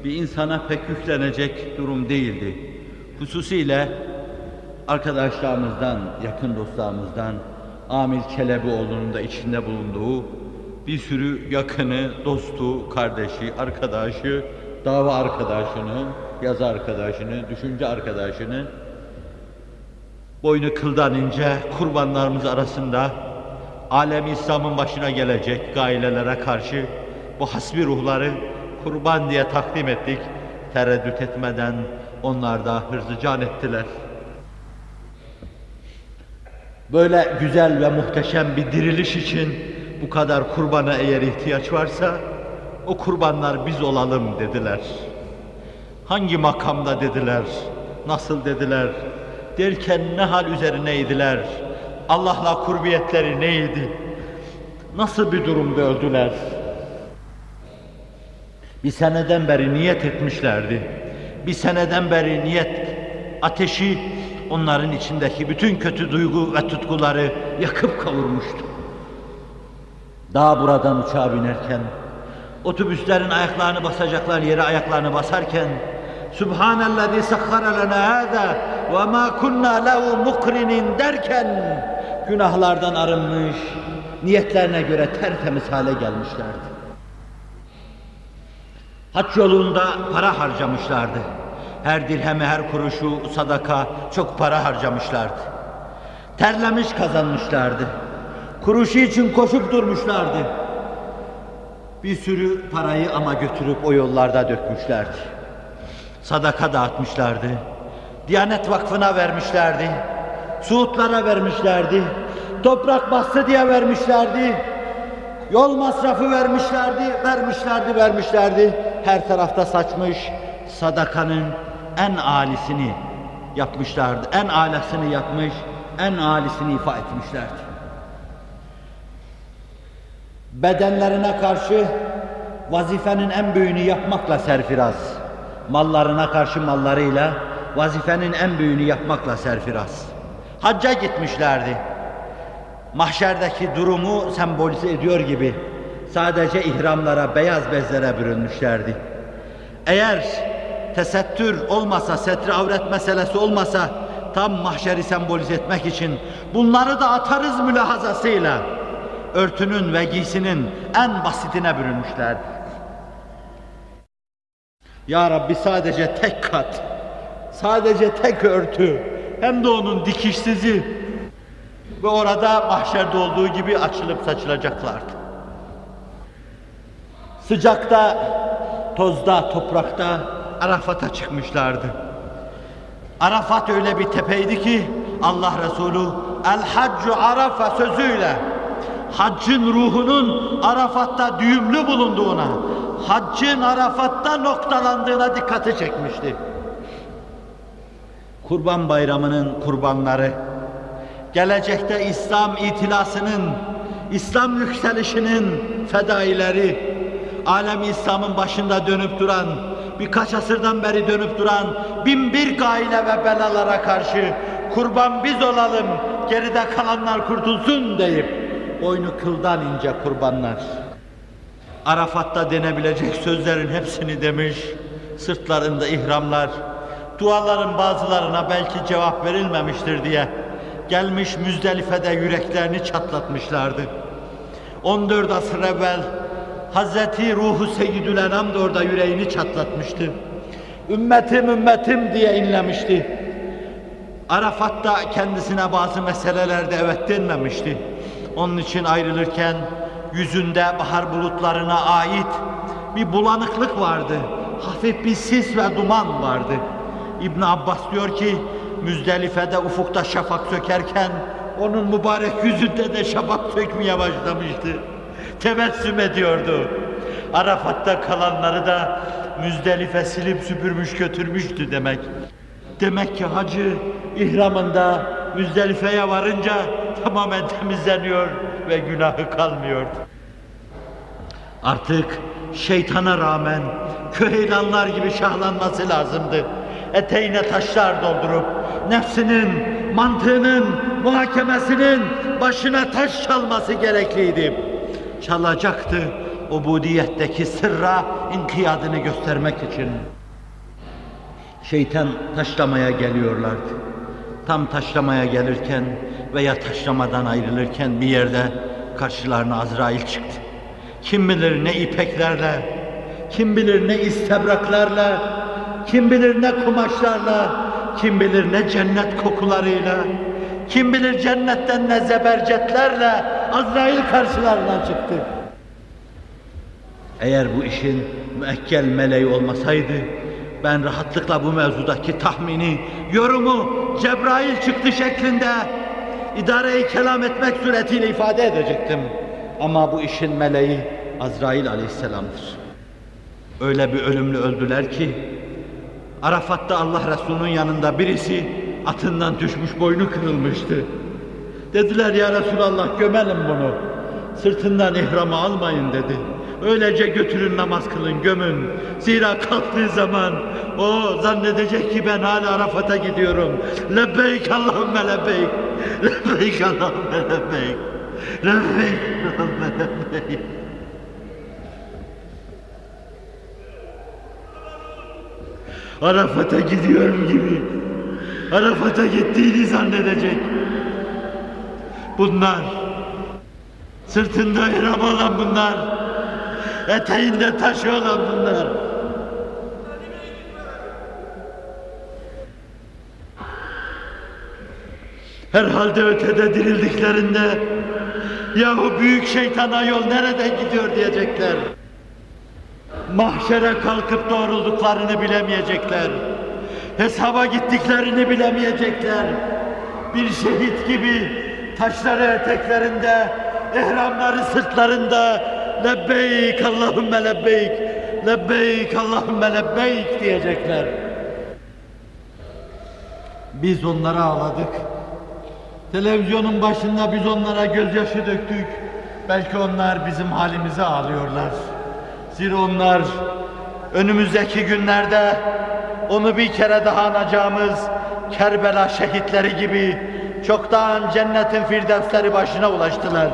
bir insana pek yüklenecek durum değildi. Hususiyle arkadaşlarımızdan, yakın dostlarımızdan Amil Çelebioğlu'nun da içinde bulunduğu bir sürü yakını, dostu, kardeşi, arkadaşı, dava arkadaşını, yazı arkadaşını, düşünce arkadaşını boynu kıldan ince kurbanlarımız arasında alem İslam'ın başına gelecek gailelere karşı bu hasbi ruhları kurban diye takdim ettik. Tereddüt etmeden onlar da hırzı can ettiler. Böyle güzel ve muhteşem bir diriliş için bu kadar kurbana eğer ihtiyaç varsa o kurbanlar biz olalım dediler. Hangi makamda dediler, nasıl dediler, derken ne hal üzerineydiler, Allah'la kurbiyetleri neydi, nasıl bir durumda öldüler. Bir seneden beri niyet etmişlerdi. Bir seneden beri niyet ateşi onların içindeki bütün kötü duygu ve tutkuları yakıp kavurmuştu. Daha buradan uçağa binerken, otobüslerin ayaklarını basacaklar yere ayaklarını basarken, Subhanellezî sakhara lena hâzâ ve mâ kunnâ lehu mukrinin derken, günahlardan arınmış, niyetlerine göre tertemiz hale gelmişlerdi. Haç yolunda para harcamışlardı. Her dirheme, her kuruşu sadaka çok para harcamışlardı. Terlemiş kazanmışlardı. Kuruşu için koşup durmuşlardı. Bir sürü parayı ama götürüp o yollarda dökmüşlerdi. Sadaka dağıtmışlardı. Diyanet Vakfı'na vermişlerdi. Suudlara vermişlerdi. Toprak bastı diye vermişlerdi. Yol masrafı vermişlerdi, vermişlerdi, vermişlerdi. Her tarafta saçmış sadakanın en alisini yapmışlardı. En alasını yapmış, en alisini ifa etmişlerdi. Bedenlerine karşı vazifenin en büyüğünü yapmakla serfiraz. Mallarına karşı mallarıyla vazifenin en büyüğünü yapmakla serfiraz. Hacca gitmişlerdi. Mahşerdeki durumu sembolize ediyor gibi sadece ihramlara, beyaz bezlere bürünmüşlerdi. Eğer tesettür olmasa, setri avret meselesi olmasa tam mahşeri sembolize etmek için bunları da atarız mülahazasıyla örtünün ve giysinin en basitine bürünmüşlerdi. Ya Rabbi sadece tek kat, sadece tek örtü, hem de onun dikişsizi ve orada mahşerde olduğu gibi açılıp saçılacaklardı. Sıcakta, tozda, toprakta Arafat'a çıkmışlardı. Arafat öyle bir tepeydi ki Allah Resulü El Haccu Arafa sözüyle haccın ruhunun Arafat'ta düğümlü bulunduğuna, haccın Arafat'ta noktalandığına dikkati çekmişti. Kurban Bayramı'nın kurbanları, gelecekte İslam itilasının, İslam yükselişinin fedaileri, alem İslam'ın başında dönüp duran, birkaç asırdan beri dönüp duran bin bir gaile ve belalara karşı kurban biz olalım, geride kalanlar kurtulsun deyip boynu kıldan ince kurbanlar. Arafat'ta denebilecek sözlerin hepsini demiş, sırtlarında ihramlar, duaların bazılarına belki cevap verilmemiştir diye gelmiş Müzdelife'de yüreklerini çatlatmışlardı. 14 asır evvel Hazreti Ruhu Seyyidül Enam da orada yüreğini çatlatmıştı. Ümmetim ümmetim diye inlemişti. Arafat'ta kendisine bazı meselelerde evet denmemişti. Onun için ayrılırken yüzünde bahar bulutlarına ait bir bulanıklık vardı. Hafif bir sis ve duman vardı. İbn Abbas diyor ki Müzdelife'de ufukta şafak sökerken onun mübarek yüzünde de şafak sökmeye başlamıştı. Tebessüm ediyordu. Arafat'ta kalanları da Müzdelife silip süpürmüş götürmüştü demek. Demek ki hacı ihramında Müzdelife'ye varınca tamamen temizleniyor ve günahı kalmıyordu. Artık şeytana rağmen köheylanlar gibi şahlanması lazımdı. Eteğine taşlar doldurup nefsinin, mantığının, muhakemesinin başına taş çalması gerekliydi. Çalacaktı ubudiyetteki sırra inkiyadını göstermek için. Şeytan taşlamaya geliyorlardı. Tam taşlamaya gelirken veya taşlamadan ayrılırken bir yerde karşılarına Azrail çıktı. Kim bilir ne ipeklerle, kim bilir ne istebraklarla, kim bilir ne kumaşlarla, kim bilir ne cennet kokularıyla, kim bilir cennetten ne zebercetlerle Azrail karşılarına çıktı. Eğer bu işin müekkel meleği olmasaydı, ben rahatlıkla bu mevzudaki tahmini, yorumu Cebrail çıktı şeklinde idare-i kelam etmek suretiyle ifade edecektim. Ama bu işin meleği Azrail aleyhisselamdır. Öyle bir ölümlü öldüler ki, Arafat'ta Allah Resulü'nün yanında birisi atından düşmüş boynu kırılmıştı. Dediler ya Resulallah gömelim bunu. Sırtından ihramı almayın dedi. Öylece götürün namaz kılın, gömün. Zira kalktığı zaman o zannedecek ki ben hala Arafat'a gidiyorum. Lebbeyk Allahümme lebbeyk. Lebbeyk Allahümme lebbeyk. Lebbeyk Allahümme lebbeyk. Arafat'a gidiyorum gibi. Arafat'a gittiğini zannedecek. Bunlar, sırtında ihram olan bunlar, eteğinde taşı olan bunlar. Herhalde ötede dirildiklerinde yahu büyük şeytana yol nereden gidiyor diyecekler. Mahşere kalkıp doğrulduklarını bilemeyecekler. Hesaba gittiklerini bilemeyecekler. Bir şehit gibi taşları eteklerinde, ihramları sırtlarında lebbeyk Allahümme lebbeyk, lebbeyk Allahümme lebbeyk diyecekler. Biz onlara ağladık. Televizyonun başında biz onlara gözyaşı döktük. Belki onlar bizim halimize ağlıyorlar. Zira onlar önümüzdeki günlerde onu bir kere daha anacağımız Kerbela şehitleri gibi çoktan cennetin firdevsleri başına ulaştılar.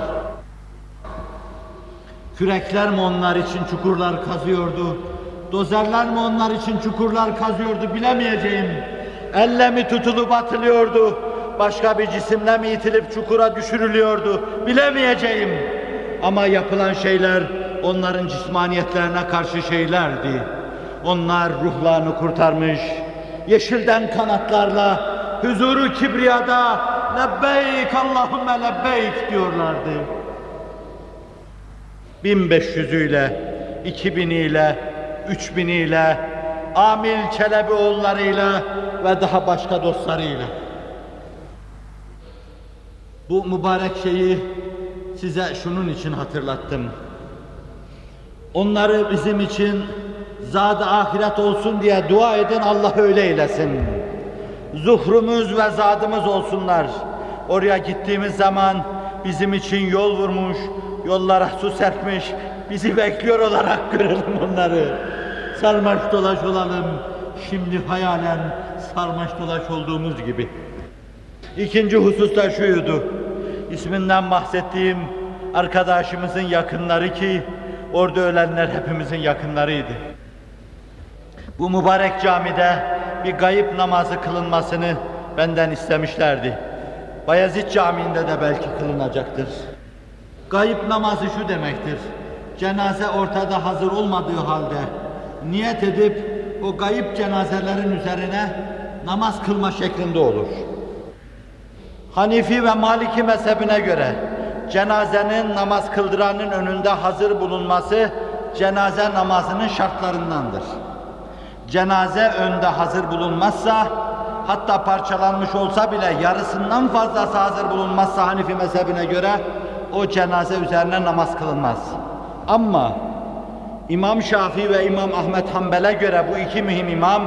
Kürekler mi onlar için çukurlar kazıyordu? Dozerler mi onlar için çukurlar kazıyordu bilemeyeceğim. Elle mi tutulup atılıyordu? Başka bir cisimle mi itilip çukura düşürülüyordu? Bilemeyeceğim. Ama yapılan şeyler onların cismaniyetlerine karşı şeylerdi. Onlar ruhlarını kurtarmış, yeşilden kanatlarla huzuru kibriyada lebbeyk Allahümme lebbeyk diyorlardı. 1500'üyle, 2000'iyle, 3000'iyle, Amil Çelebi oğullarıyla ve daha başka dostlarıyla. Bu mübarek şeyi size şunun için hatırlattım. Onları bizim için zat ahiret olsun diye dua edin Allah öyle eylesin. Zuhrumuz ve zadımız olsunlar. Oraya gittiğimiz zaman bizim için yol vurmuş, yollara su serpmiş, bizi bekliyor olarak görelim onları. Sarmaş dolaş olalım, şimdi hayalen sarmaş dolaş olduğumuz gibi. İkinci husus da şuydu, isminden bahsettiğim arkadaşımızın yakınları ki, orada ölenler hepimizin yakınlarıydı. Bu mübarek camide bir gayip namazı kılınmasını benden istemişlerdi. Bayezid Camii'nde de belki kılınacaktır. Gayip namazı şu demektir. Cenaze ortada hazır olmadığı halde niyet edip o gayip cenazelerin üzerine namaz kılma şeklinde olur. Hanifi ve Maliki mezhebine göre cenazenin namaz kıldıranın önünde hazır bulunması cenaze namazının şartlarındandır. Cenaze önde hazır bulunmazsa hatta parçalanmış olsa bile yarısından fazlası hazır bulunmazsa Hanifi mezhebine göre o cenaze üzerine namaz kılınmaz. Ama İmam Şafii ve İmam Ahmet Hanbel'e göre bu iki mühim imam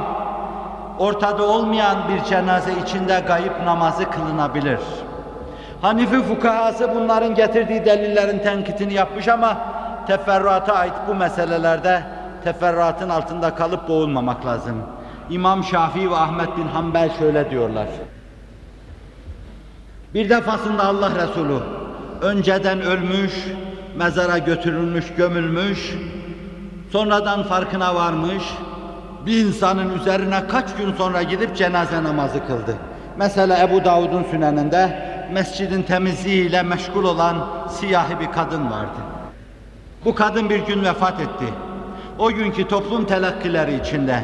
ortada olmayan bir cenaze içinde gayip namazı kılınabilir. Hanifi fukahası bunların getirdiği delillerin tenkitini yapmış ama teferruata ait bu meselelerde teferruatın altında kalıp boğulmamak lazım. İmam Şafii ve Ahmet bin Hanbel şöyle diyorlar. Bir defasında Allah Resulü önceden ölmüş, mezara götürülmüş, gömülmüş, sonradan farkına varmış, bir insanın üzerine kaç gün sonra gidip cenaze namazı kıldı. Mesela Ebu Davud'un süneninde mescidin temizliğiyle meşgul olan siyahi bir kadın vardı. Bu kadın bir gün vefat etti. O günkü toplum telakkileri içinde,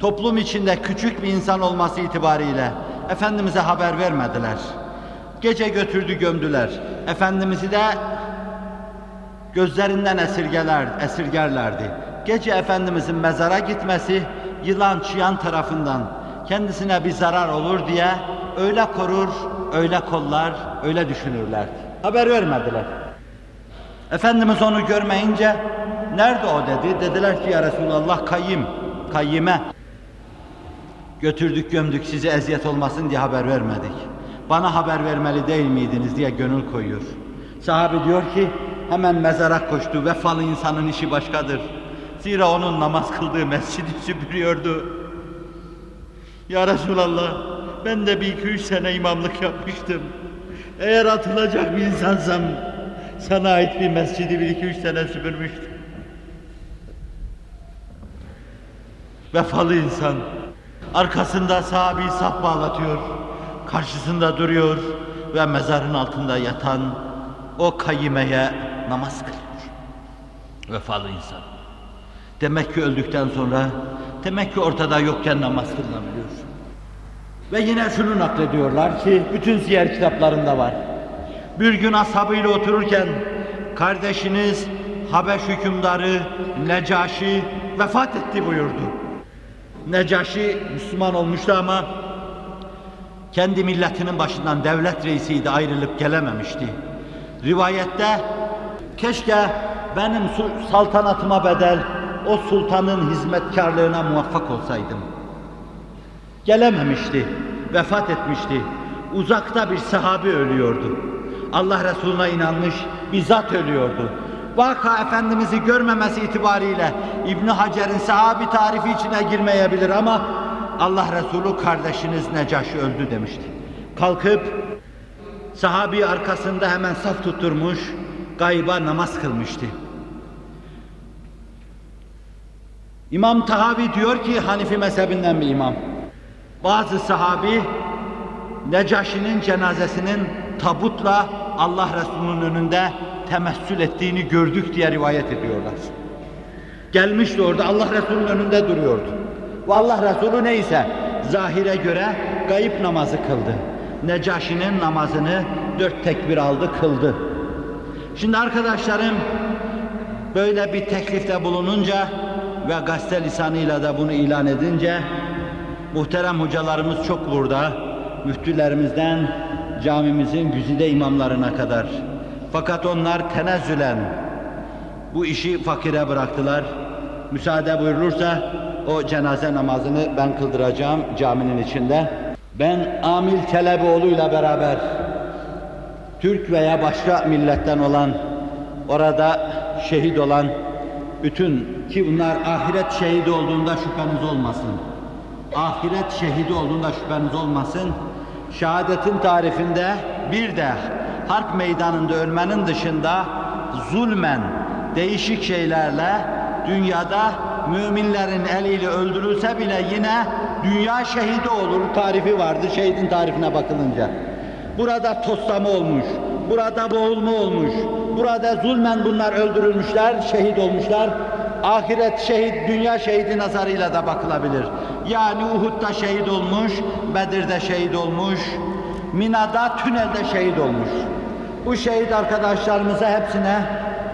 toplum içinde küçük bir insan olması itibariyle Efendimiz'e haber vermediler. Gece götürdü gömdüler. Efendimiz'i de gözlerinden esirgeler, esirgerlerdi. Gece Efendimiz'in mezara gitmesi yılan çıyan tarafından kendisine bir zarar olur diye öyle korur, öyle kollar, öyle düşünürlerdi. Haber vermediler. Efendimiz onu görmeyince nerede o dedi. Dediler ki ya Resulallah kayyim, kayyime. Götürdük gömdük size eziyet olmasın diye haber vermedik. Bana haber vermeli değil miydiniz diye gönül koyuyor. Sahabi diyor ki hemen mezara koştu. Vefalı insanın işi başkadır. Zira onun namaz kıldığı mescidi süpürüyordu. Ya Resulallah ben de bir iki üç sene imamlık yapmıştım. Eğer atılacak bir insansam sana ait bir mescidi bir iki üç sene süpürmüştüm. Vefalı insan arkasında sahabi saf bağlatıyor, karşısında duruyor ve mezarın altında yatan o kayyimeye namaz kılıyor. Vefalı insan. Demek ki öldükten sonra, demek ki ortada yokken namaz kılınabiliyor. Ve yine şunu naklediyorlar ki, bütün siyer kitaplarında var. Bir gün ashabıyla otururken, kardeşiniz Habeş hükümdarı Necaşi vefat etti buyurdu. Necaşi Müslüman olmuştu ama kendi milletinin başından devlet reisiydi ayrılıp gelememişti. Rivayette keşke benim saltanatıma bedel o sultanın hizmetkarlığına muvaffak olsaydım. Gelememişti, vefat etmişti. Uzakta bir sahabi ölüyordu. Allah Resulüne inanmış bir zat ölüyordu. Vaka Efendimiz'i görmemesi itibariyle İbn Hacer'in sahabi tarifi içine girmeyebilir ama Allah Resulü kardeşiniz Necaşi öldü demişti. Kalkıp sahabi arkasında hemen saf tutturmuş, gayba namaz kılmıştı. İmam Tahavi diyor ki Hanifi mezhebinden bir imam. Bazı sahabi Necaşi'nin cenazesinin tabutla Allah Resulü'nün önünde temessül ettiğini gördük diye rivayet ediyorlar. Gelmişti orada Allah Resulü'nün önünde duruyordu. Ve Allah Resulü neyse zahire göre gayip namazı kıldı. Necaşi'nin namazını dört tekbir aldı, kıldı. Şimdi arkadaşlarım böyle bir teklifte bulununca ve gazete lisanıyla da bunu ilan edince muhterem hocalarımız çok burada. Müftülerimizden camimizin güzide imamlarına kadar Fakat onlar tenezzülen bu işi fakire bıraktılar. Müsaade buyurulursa o cenaze namazını ben kıldıracağım caminin içinde. Ben Amil Kelebioğlu'yla beraber Türk veya başka milletten olan orada şehit olan bütün ki bunlar ahiret şehidi olduğunda şüpheniz olmasın. Ahiret şehidi olduğunda şüpheniz olmasın. Şehadetin tarifinde bir de harp meydanında ölmenin dışında zulmen değişik şeylerle dünyada müminlerin eliyle öldürülse bile yine dünya şehidi olur tarifi vardı şehidin tarifine bakılınca. Burada toslama olmuş, burada boğulma olmuş, burada zulmen bunlar öldürülmüşler, şehit olmuşlar. Ahiret şehit, dünya şehidi nazarıyla da bakılabilir. Yani Uhud'da şehit olmuş, Bedir'de şehit olmuş, Mina'da, tünelde şehit olmuş. Bu şehit arkadaşlarımıza hepsine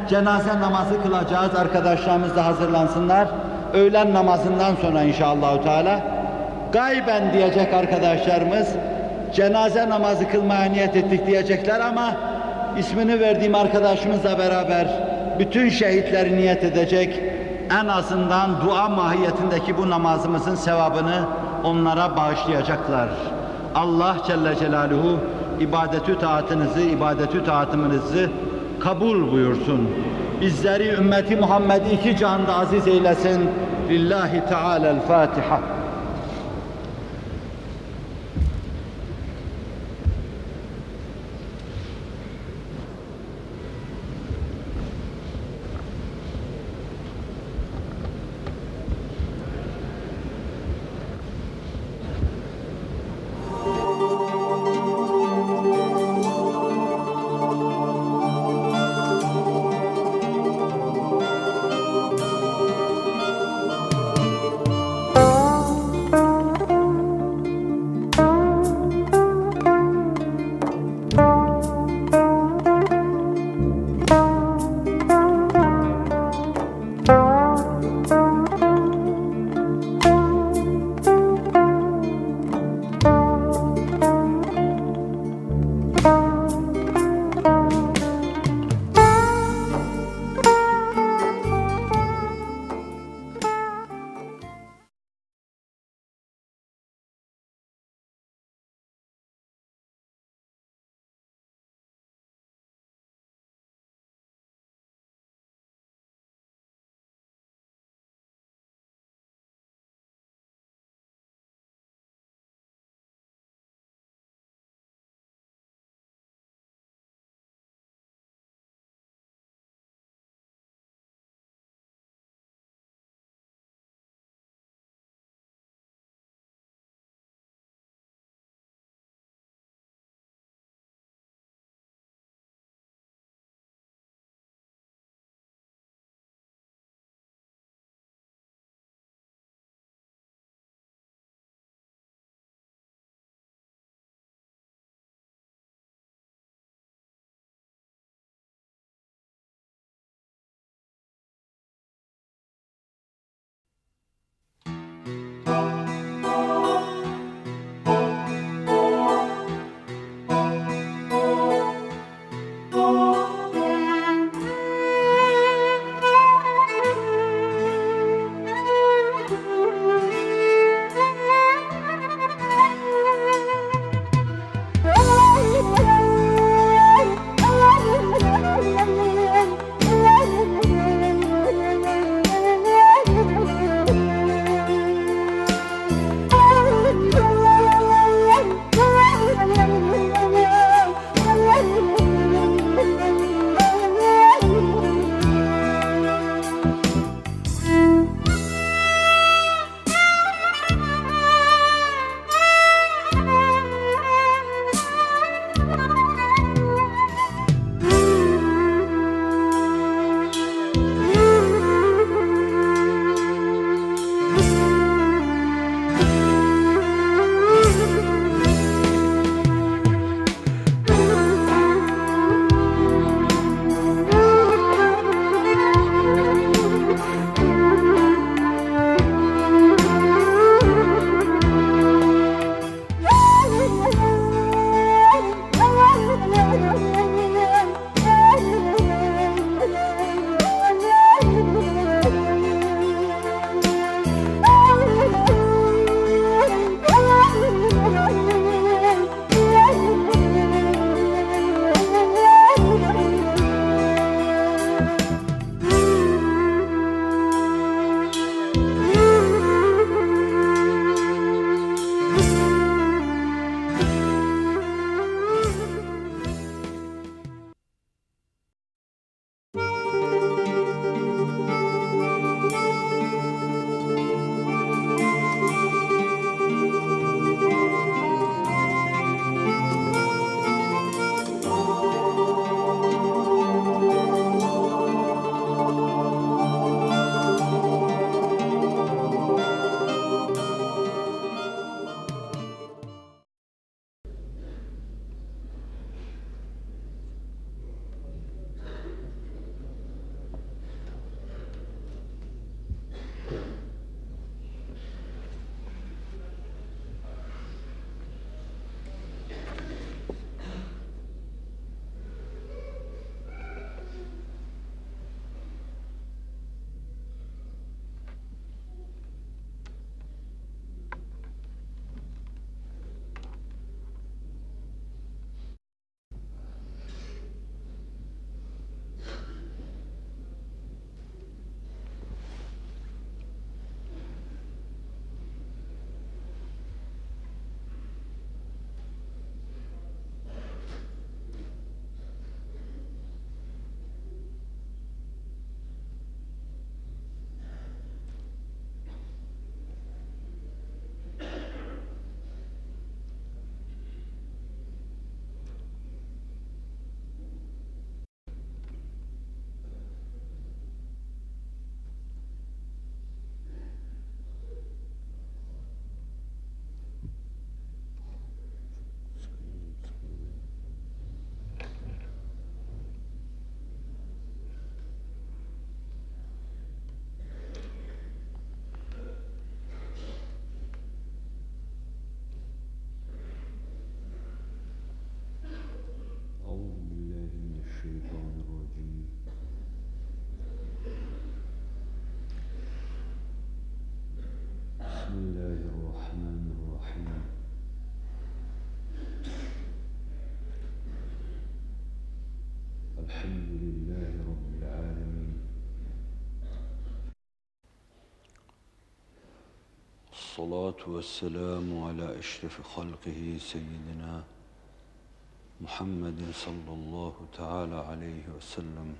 cenaze namazı kılacağız. Arkadaşlarımız da hazırlansınlar. Öğlen namazından sonra inşallah Teala gayben diyecek arkadaşlarımız cenaze namazı kılmaya niyet ettik diyecekler ama ismini verdiğim arkadaşımızla beraber bütün şehitleri niyet edecek en azından dua mahiyetindeki bu namazımızın sevabını onlara bağışlayacaklar. Allah Celle Celaluhu ibadetü taatınızı, ibadetü taatımınızı kabul buyursun. Bizleri ümmeti Muhammed'i iki canda aziz eylesin. Lillahi Teala'l-Fatiha. الحمد لله رب العالمين. الصلاة والسلام على أشرف خلقه سيدنا محمد صلى الله تعالى عليه وسلم.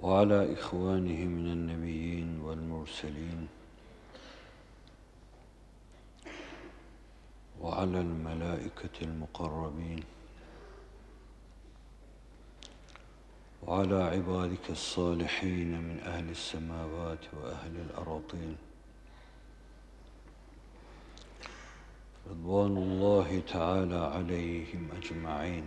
وعلى إخوانه من النبيين والمرسلين. وعلى الملائكة المقربين وعلى عبادك الصالحين من أهل السماوات وأهل الأراضين. رضوان الله تعالى عليهم أجمعين.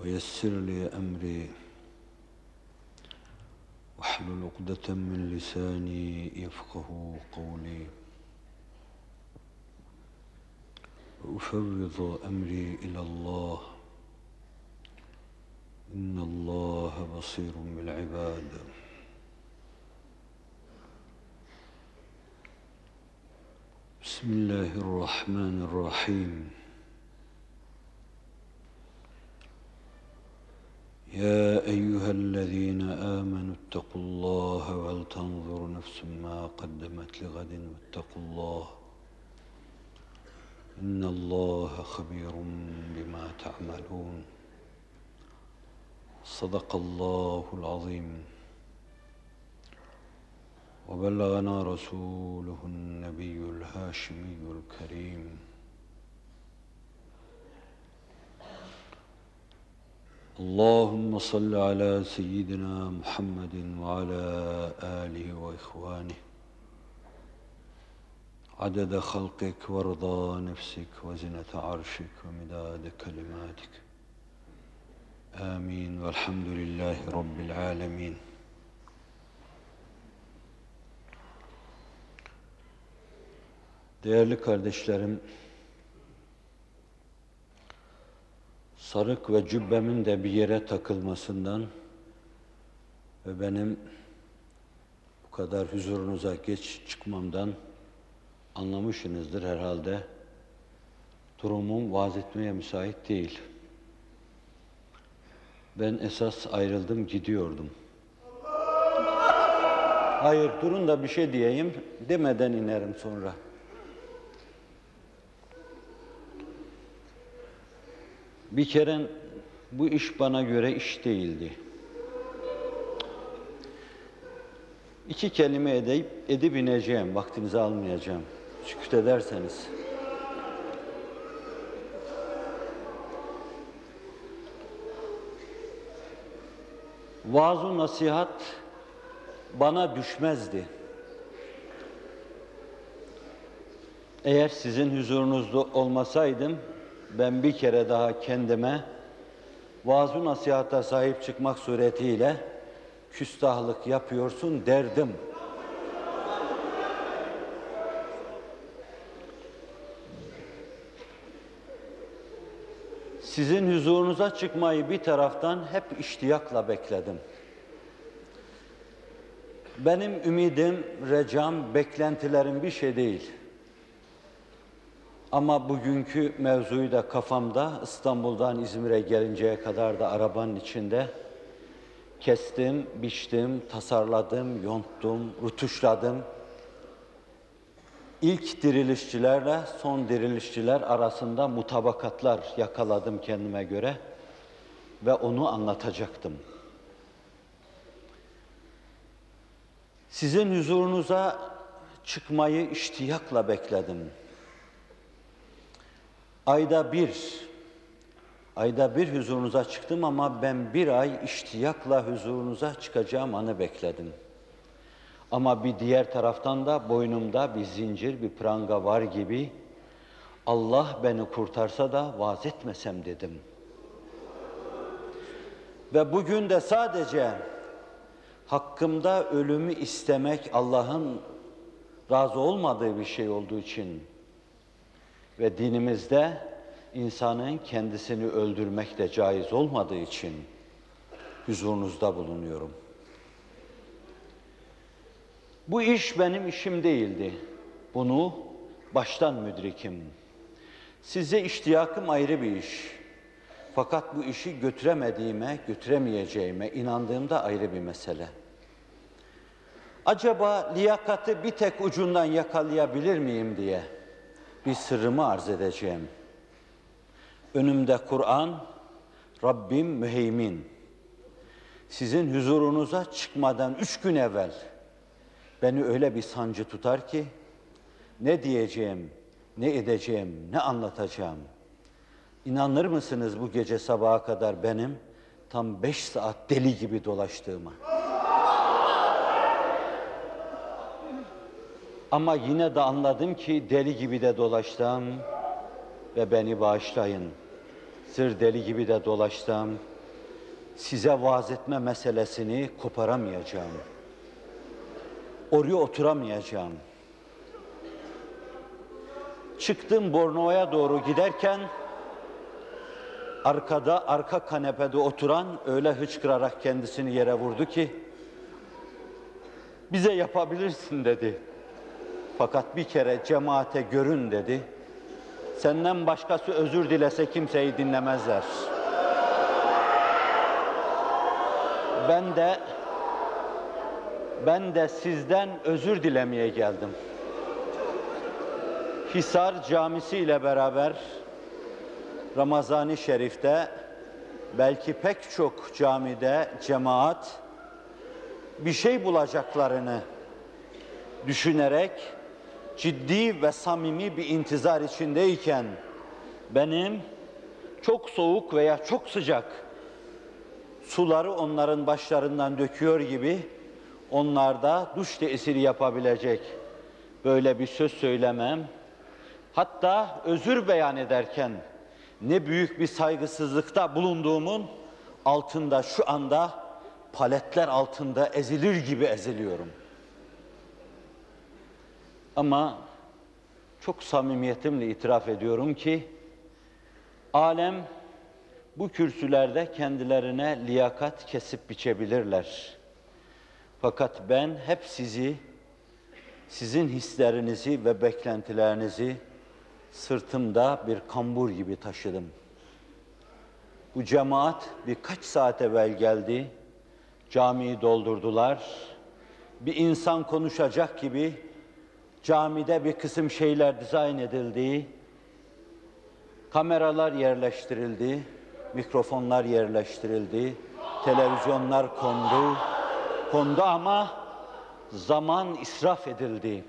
ويسر لي أمري. واحلل عقدة من لساني يفقه قولي. وأفوض أمري إلى الله. إن الله بصير بالعباد. بسم الله الرحمن الرحيم. يا أيها الذين آمنوا اتقوا الله ولتنظر نفس ما قدمت لغد واتقوا الله إن الله خبير بما تعملون صدق الله العظيم وبلغنا رسوله النبي الهاشمي الكريم اللهم صل على سيدنا محمد وعلى آله وإخوانه. عدد خلقك ورضا نفسك وزنة عرشك ومداد كلماتك. آمين. والحمد لله رب العالمين. Değerli kardeşlerim, sarık ve cübbemin de bir yere takılmasından ve benim bu kadar huzurunuza geç çıkmamdan anlamışsınızdır herhalde. Durumum vaaz etmeye müsait değil. Ben esas ayrıldım, gidiyordum. Hayır, durun da bir şey diyeyim, demeden inerim sonra. Bir kere bu iş bana göre iş değildi. İki kelime edip, edip ineceğim, vaktinizi almayacağım. Sükut ederseniz. Vaaz nasihat bana düşmezdi. Eğer sizin huzurunuzda olmasaydım, ben bir kere daha kendime vaaz nasihata sahip çıkmak suretiyle küstahlık yapıyorsun derdim. Sizin huzurunuza çıkmayı bir taraftan hep iştiyakla bekledim. Benim ümidim, recam, beklentilerim bir şey değil. Ama bugünkü mevzuyu da kafamda İstanbul'dan İzmir'e gelinceye kadar da arabanın içinde kestim, biçtim, tasarladım, yonttum, rutuşladım. İlk dirilişçilerle son dirilişçiler arasında mutabakatlar yakaladım kendime göre ve onu anlatacaktım. Sizin huzurunuza çıkmayı iştiyakla bekledim. Ayda bir, ayda bir huzurunuza çıktım ama ben bir ay iştiyakla huzurunuza çıkacağım anı bekledim. Ama bir diğer taraftan da boynumda bir zincir, bir pranga var gibi Allah beni kurtarsa da vaaz etmesem dedim. Ve bugün de sadece hakkımda ölümü istemek Allah'ın razı olmadığı bir şey olduğu için ve dinimizde insanın kendisini öldürmek de caiz olmadığı için huzurunuzda bulunuyorum. Bu iş benim işim değildi. Bunu baştan müdrikim. Size iştiyakım ayrı bir iş. Fakat bu işi götüremediğime, götüremeyeceğime inandığımda ayrı bir mesele. Acaba liyakati bir tek ucundan yakalayabilir miyim diye bir sırrımı arz edeceğim. Önümde Kur'an, Rabbim müheymin. Sizin huzurunuza çıkmadan üç gün evvel beni öyle bir sancı tutar ki ne diyeceğim, ne edeceğim, ne anlatacağım. İnanır mısınız bu gece sabaha kadar benim tam beş saat deli gibi dolaştığıma? Ama yine de anladım ki deli gibi de dolaştım ve beni bağışlayın. Sır deli gibi de dolaştım. Size vaaz etme meselesini koparamayacağım. Oraya oturamayacağım. Çıktım Bornova'ya doğru giderken arkada arka kanepede oturan öyle hıçkırarak kendisini yere vurdu ki bize yapabilirsin dedi. Fakat bir kere cemaate görün dedi. Senden başkası özür dilese kimseyi dinlemezler. Ben de ben de sizden özür dilemeye geldim. Hisar Camisi ile beraber Ramazan-ı Şerif'te belki pek çok camide cemaat bir şey bulacaklarını düşünerek ciddi ve samimi bir intizar içindeyken benim çok soğuk veya çok sıcak suları onların başlarından döküyor gibi onlarda duş tesiri yapabilecek böyle bir söz söylemem. Hatta özür beyan ederken ne büyük bir saygısızlıkta bulunduğumun altında şu anda paletler altında ezilir gibi eziliyorum. Ama çok samimiyetimle itiraf ediyorum ki alem bu kürsülerde kendilerine liyakat kesip biçebilirler. Fakat ben hep sizi, sizin hislerinizi ve beklentilerinizi sırtımda bir kambur gibi taşıdım. Bu cemaat birkaç saat evvel geldi, camiyi doldurdular. Bir insan konuşacak gibi camide bir kısım şeyler dizayn edildi, kameralar yerleştirildi, mikrofonlar yerleştirildi, televizyonlar kondu, kondu ama zaman israf edildi.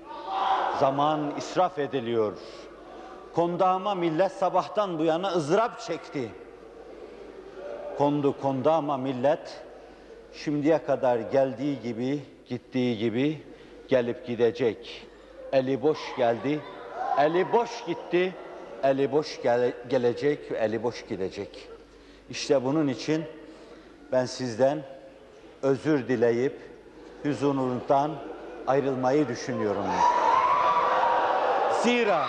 Zaman israf ediliyor. Kondu ama millet sabahtan bu yana ızdırap çekti. Kondu kondu ama millet şimdiye kadar geldiği gibi, gittiği gibi gelip gidecek. Eli boş geldi, eli boş gitti, eli boş gele- gelecek eli boş gidecek. İşte bunun için ben sizden özür dileyip huzurunuzdan ayrılmayı düşünüyorum. Zira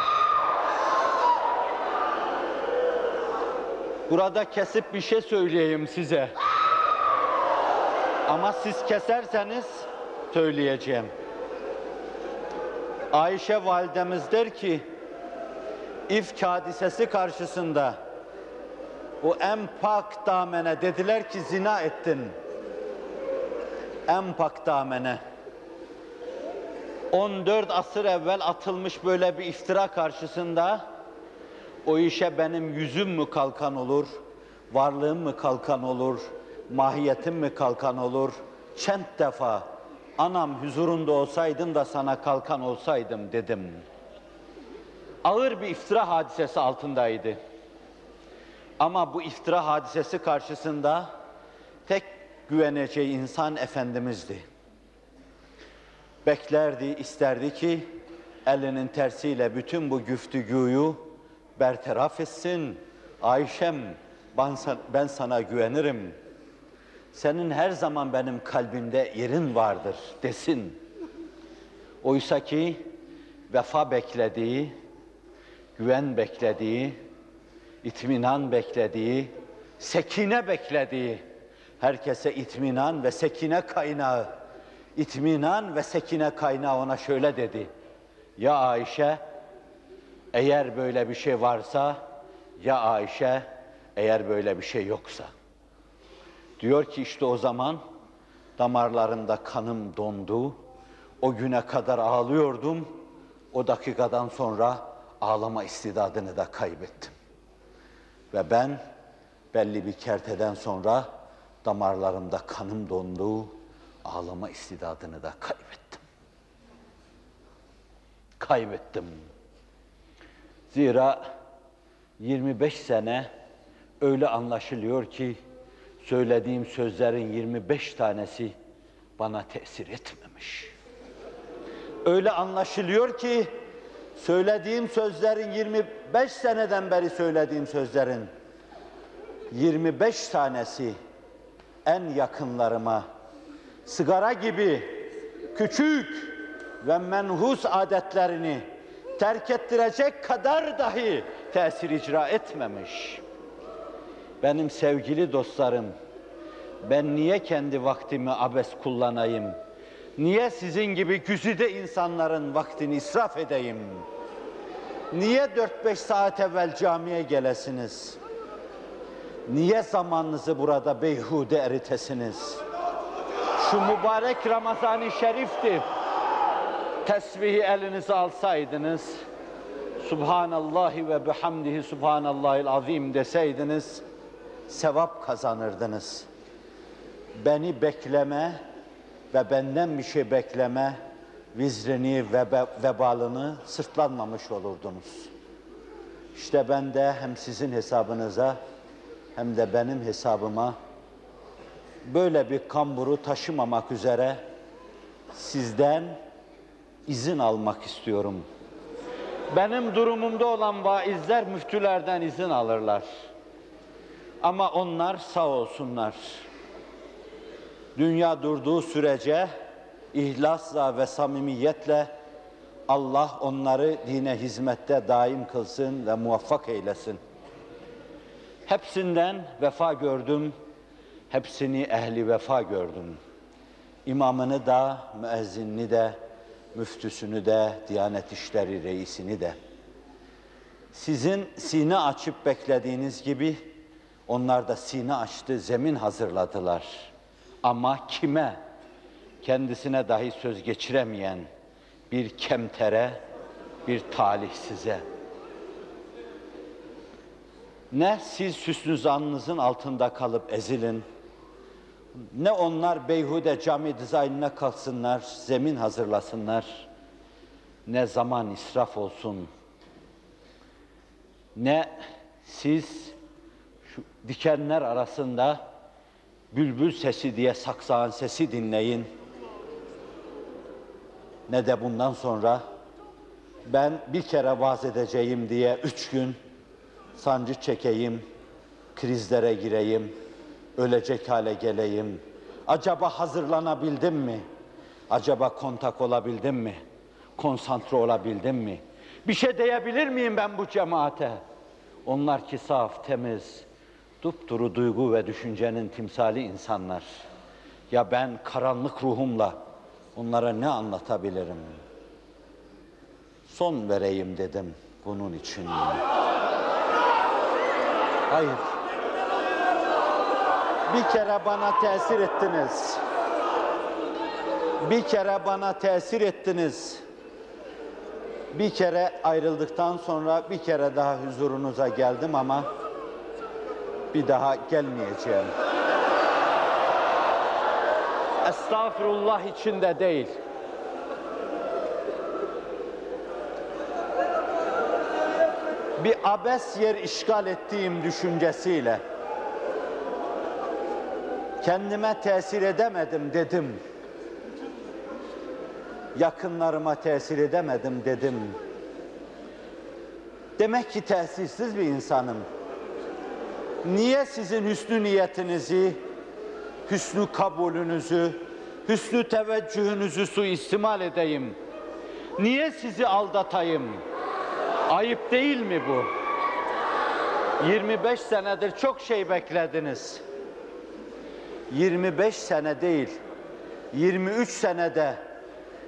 burada kesip bir şey söyleyeyim size. Ama siz keserseniz söyleyeceğim. Ayşe validemiz der ki, ifk hadisesi karşısında o en pak damene dediler ki zina ettin. En pak damene. 14 asır evvel atılmış böyle bir iftira karşısında o işe benim yüzüm mü kalkan olur, varlığım mı kalkan olur, mahiyetim mi kalkan olur? Çent defa anam huzurunda olsaydım da sana kalkan olsaydım dedim. Ağır bir iftira hadisesi altındaydı. Ama bu iftira hadisesi karşısında tek güveneceği insan Efendimiz'di. beklerdi, isterdi ki elinin tersiyle bütün bu güftügüyü bertaraf etsin. Ayşem ben, san- ben sana güvenirim. Senin her zaman benim kalbimde yerin vardır desin. Oysa ki vefa beklediği, güven beklediği, itminan beklediği, sekine beklediği, herkese itminan ve sekine kaynağı, itminan ve sekine kaynağı ona şöyle dedi. Ya Ayşe, eğer böyle bir şey varsa, ya Ayşe, eğer böyle bir şey yoksa. Diyor ki işte o zaman damarlarımda kanım dondu. O güne kadar ağlıyordum. O dakikadan sonra ağlama istidadını da kaybettim. Ve ben belli bir kerteden sonra damarlarımda kanım dondu. Ağlama istidadını da kaybettim. Kaybettim. Zira 25 sene öyle anlaşılıyor ki söylediğim sözlerin 25 tanesi bana tesir etmemiş. Öyle anlaşılıyor ki söylediğim sözlerin 25 seneden beri söylediğim sözlerin 25 tanesi en yakınlarıma sigara gibi küçük ve menhus adetlerini terk ettirecek kadar dahi tesir icra etmemiş. Benim sevgili dostlarım, ben niye kendi vaktimi abes kullanayım? Niye sizin gibi güzide insanların vaktini israf edeyim? Niye 4-5 saat evvel camiye gelesiniz? Niye zamanınızı burada beyhude eritesiniz? Şu mübarek Ramazan-ı Şerif'ti. Tesbihi elinize alsaydınız, Subhanallahi ve bihamdihi Subhanallahil azim deseydiniz, sevap kazanırdınız. Beni bekleme ve benden bir şey bekleme, vizrini ve vebalını sırtlanmamış olurdunuz. İşte ben de hem sizin hesabınıza hem de benim hesabıma böyle bir kamburu taşımamak üzere sizden izin almak istiyorum. Benim durumumda olan vaizler müftülerden izin alırlar. Ama onlar sağ olsunlar. Dünya durduğu sürece ihlasla ve samimiyetle Allah onları dine hizmette daim kılsın ve muvaffak eylesin. Hepsinden vefa gördüm, hepsini ehli vefa gördüm. İmamını da, müezzinini de, müftüsünü de, Diyanet İşleri reisini de. Sizin sine açıp beklediğiniz gibi onlar da sine açtı, zemin hazırladılar. Ama kime? Kendisine dahi söz geçiremeyen bir kemtere, bir talihsize. Ne siz hüsnü zannınızın altında kalıp ezilin, ne onlar beyhude cami dizaynına kalksınlar, zemin hazırlasınlar, ne zaman israf olsun, ne siz şu dikenler arasında bülbül sesi diye saksağın sesi dinleyin, ne de bundan sonra ben bir kere vaaz edeceğim diye üç gün sancı çekeyim, krizlere gireyim, ölecek hale geleyim. Acaba hazırlanabildim mi? Acaba kontak olabildim mi? Konsantre olabildim mi? Bir şey diyebilir miyim ben bu cemaate? Onlar ki saf, temiz, dupduru duygu ve düşüncenin timsali insanlar. Ya ben karanlık ruhumla onlara ne anlatabilirim? Son vereyim dedim bunun için. Hayır. Bir kere bana tesir ettiniz. Bir kere bana tesir ettiniz. Bir kere ayrıldıktan sonra bir kere daha huzurunuza geldim ama bir daha gelmeyeceğim. Estağfurullah içinde değil. Bir abes yer işgal ettiğim düşüncesiyle kendime tesir edemedim dedim. yakınlarıma tesir edemedim dedim. Demek ki tesirsiz bir insanım. Niye sizin hüsnü niyetinizi, hüsnü kabulünüzü, hüsnü teveccühünüzü suistimal edeyim? Niye sizi aldatayım? Ayıp değil mi bu? 25 senedir çok şey beklediniz. 25 sene değil, 23 senede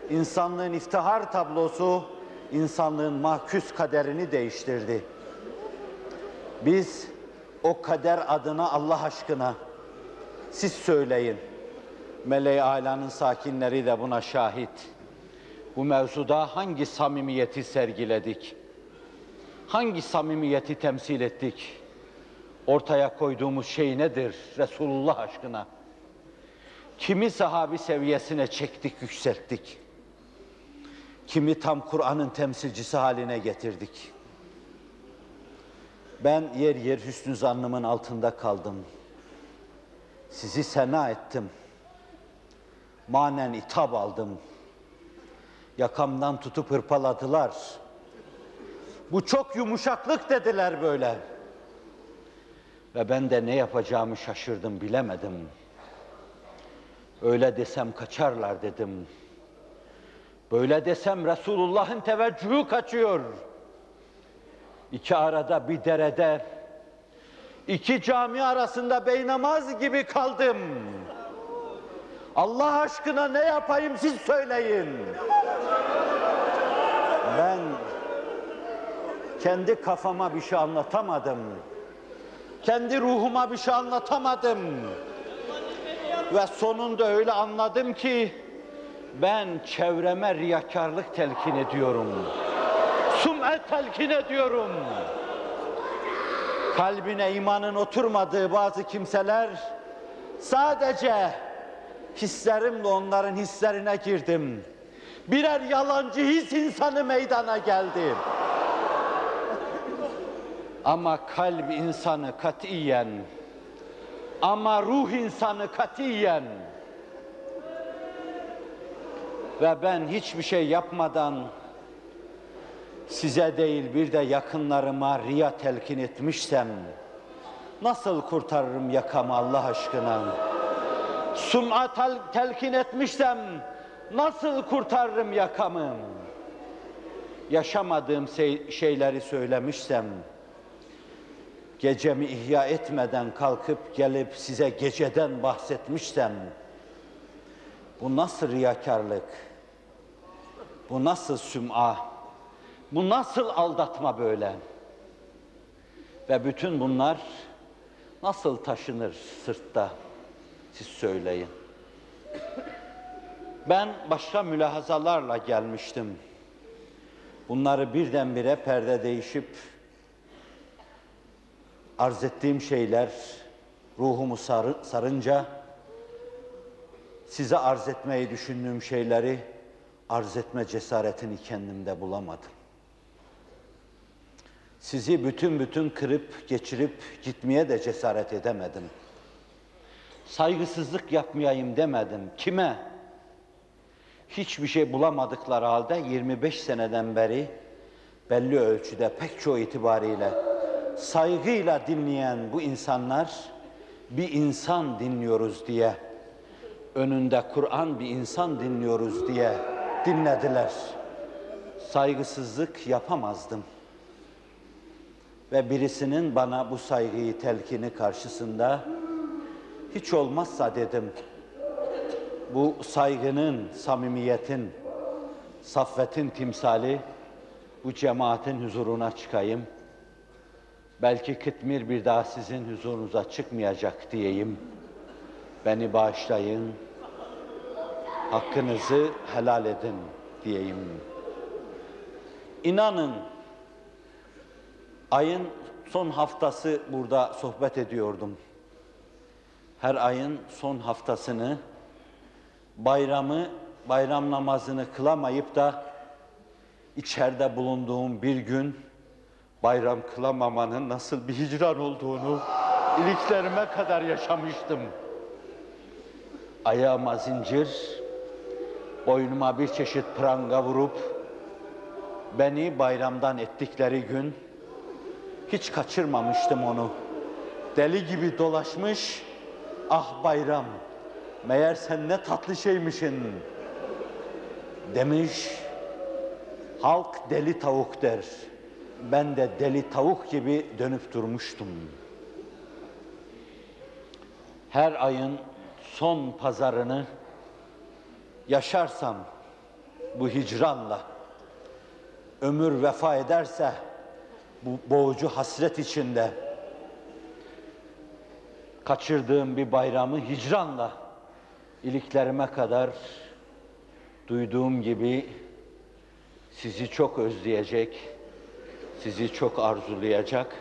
insanlığın iftihar tablosu, insanlığın mahkus kaderini değiştirdi. Biz o kader adına Allah aşkına siz söyleyin. Meleği Ala'nın sakinleri de buna şahit. Bu mevzuda hangi samimiyeti sergiledik? Hangi samimiyeti temsil ettik? Ortaya koyduğumuz şey nedir Resulullah aşkına? Kimi sahabi seviyesine çektik, yükselttik? Kimi tam Kur'an'ın temsilcisi haline getirdik? Ben yer yer hüsnü zannımın altında kaldım. Sizi sena ettim. Manen itap aldım. Yakamdan tutup hırpaladılar. Bu çok yumuşaklık dediler böyle. Ve ben de ne yapacağımı şaşırdım, bilemedim. Öyle desem kaçarlar dedim. Böyle desem Resulullah'ın teveccühü kaçıyor. İki arada bir derede, iki cami arasında beynamaz gibi kaldım. Allah aşkına ne yapayım siz söyleyin. Ben kendi kafama bir şey anlatamadım. Kendi ruhuma bir şey anlatamadım. Ve sonunda öyle anladım ki ben çevreme riyakarlık telkin ediyorum. Sum'et telkin ediyorum. Kalbine imanın oturmadığı bazı kimseler sadece hislerimle onların hislerine girdim. Birer yalancı his insanı meydana geldi. Ama kalp insanı katiyen, ama ruh insanı katiyen ve ben hiçbir şey yapmadan size değil bir de yakınlarıma riya telkin etmişsem nasıl kurtarırım yakamı Allah aşkına? Sum'a tel- telkin etmişsem nasıl kurtarırım yakamı? Yaşamadığım şey- şeyleri söylemişsem gecemi ihya etmeden kalkıp gelip size geceden bahsetmişsem bu nasıl riyakarlık? Bu nasıl süm'a? Bu nasıl aldatma böyle? Ve bütün bunlar nasıl taşınır sırtta? Siz söyleyin. Ben başka mülahazalarla gelmiştim. Bunları birdenbire perde değişip arz ettiğim şeyler ruhumu sarı- sarınca size arz etmeyi düşündüğüm şeyleri arz etme cesaretini kendimde bulamadım. Sizi bütün bütün kırıp geçirip gitmeye de cesaret edemedim. Saygısızlık yapmayayım demedim. Kime? Hiçbir şey bulamadıkları halde 25 seneden beri belli ölçüde pek çoğu itibariyle saygıyla dinleyen bu insanlar bir insan dinliyoruz diye önünde Kur'an bir insan dinliyoruz diye dinlediler. Saygısızlık yapamazdım. Ve birisinin bana bu saygıyı telkini karşısında hiç olmazsa dedim. Bu saygının, samimiyetin, saffetin timsali bu cemaatin huzuruna çıkayım. Belki Kıtmir bir daha sizin huzurunuza çıkmayacak diyeyim. Beni bağışlayın, hakkınızı helal edin diyeyim. İnanın, ayın son haftası burada sohbet ediyordum. Her ayın son haftasını, bayramı, bayram namazını kılamayıp da içeride bulunduğum bir gün bayram kılamamanın nasıl bir hicran olduğunu iliklerime kadar yaşamıştım. Ayağıma zincir, boynuma bir çeşit pranga vurup beni bayramdan ettikleri gün hiç kaçırmamıştım onu. Deli gibi dolaşmış, ah bayram, meğer sen ne tatlı şeymişin demiş. Halk deli tavuk der. Ben de deli tavuk gibi dönüp durmuştum. Her ayın son pazarını yaşarsam bu hicranla, ömür vefa ederse bu boğucu hasret içinde kaçırdığım bir bayramı hicranla iliklerime kadar duyduğum gibi sizi çok özleyecek, sizi çok arzulayacak,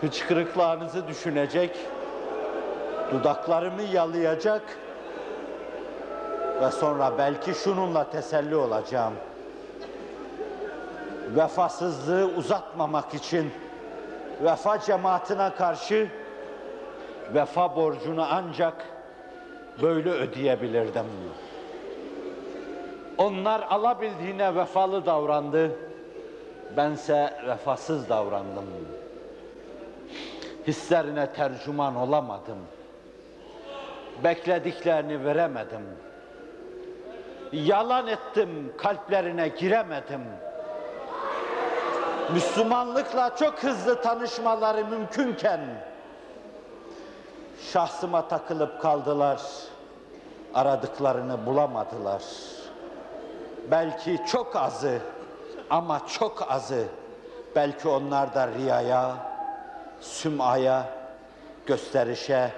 hıçkırıklarınızı düşünecek, dudaklarımı yalayacak ve sonra belki şununla teselli olacağım. Vefasızlığı uzatmamak için vefa cemaatine karşı vefa borcunu ancak böyle ödeyebilirdim. Onlar alabildiğine vefalı davrandı. Bense vefasız davrandım. Hislerine tercüman olamadım. Beklediklerini veremedim. Yalan ettim, kalplerine giremedim. Müslümanlıkla çok hızlı tanışmaları mümkünken şahsıma takılıp kaldılar. Aradıklarını bulamadılar. Belki çok azı ama çok azı belki onlar da riyaya, sümaya, gösterişe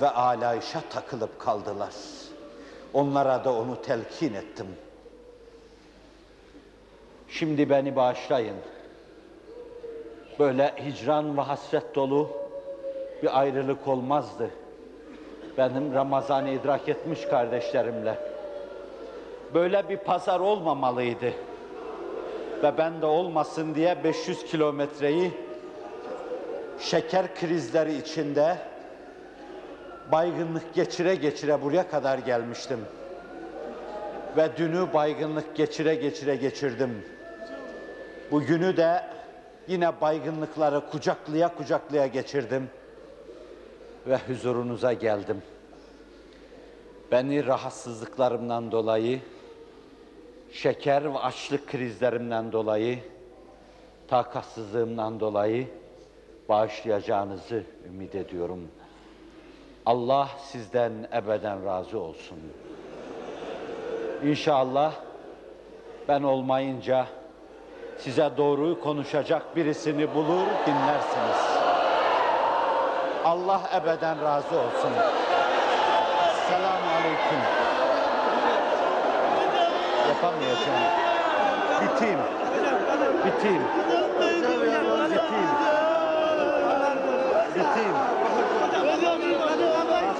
ve alayışa takılıp kaldılar. Onlara da onu telkin ettim. Şimdi beni bağışlayın. Böyle hicran ve hasret dolu bir ayrılık olmazdı. Benim Ramazan'ı idrak etmiş kardeşlerimle. Böyle bir pazar olmamalıydı. Ve ben de olmasın diye 500 kilometreyi şeker krizleri içinde baygınlık geçire geçire buraya kadar gelmiştim. Ve dünü baygınlık geçire geçire geçirdim. Bugünü de yine baygınlıkları kucaklaya kucaklaya geçirdim ve huzurunuza geldim. Beni rahatsızlıklarımdan dolayı, şeker ve açlık krizlerimden dolayı, takatsızlığımdan dolayı bağışlayacağınızı ümit ediyorum. Allah sizden ebeden razı olsun. İnşallah ben olmayınca size doğruyu konuşacak birisini bulur dinlersiniz. Allah ebeden razı olsun. Selamun aleyküm. Yapamayacağım. Biteyim. Biteyim. Biteyim. Biteyim.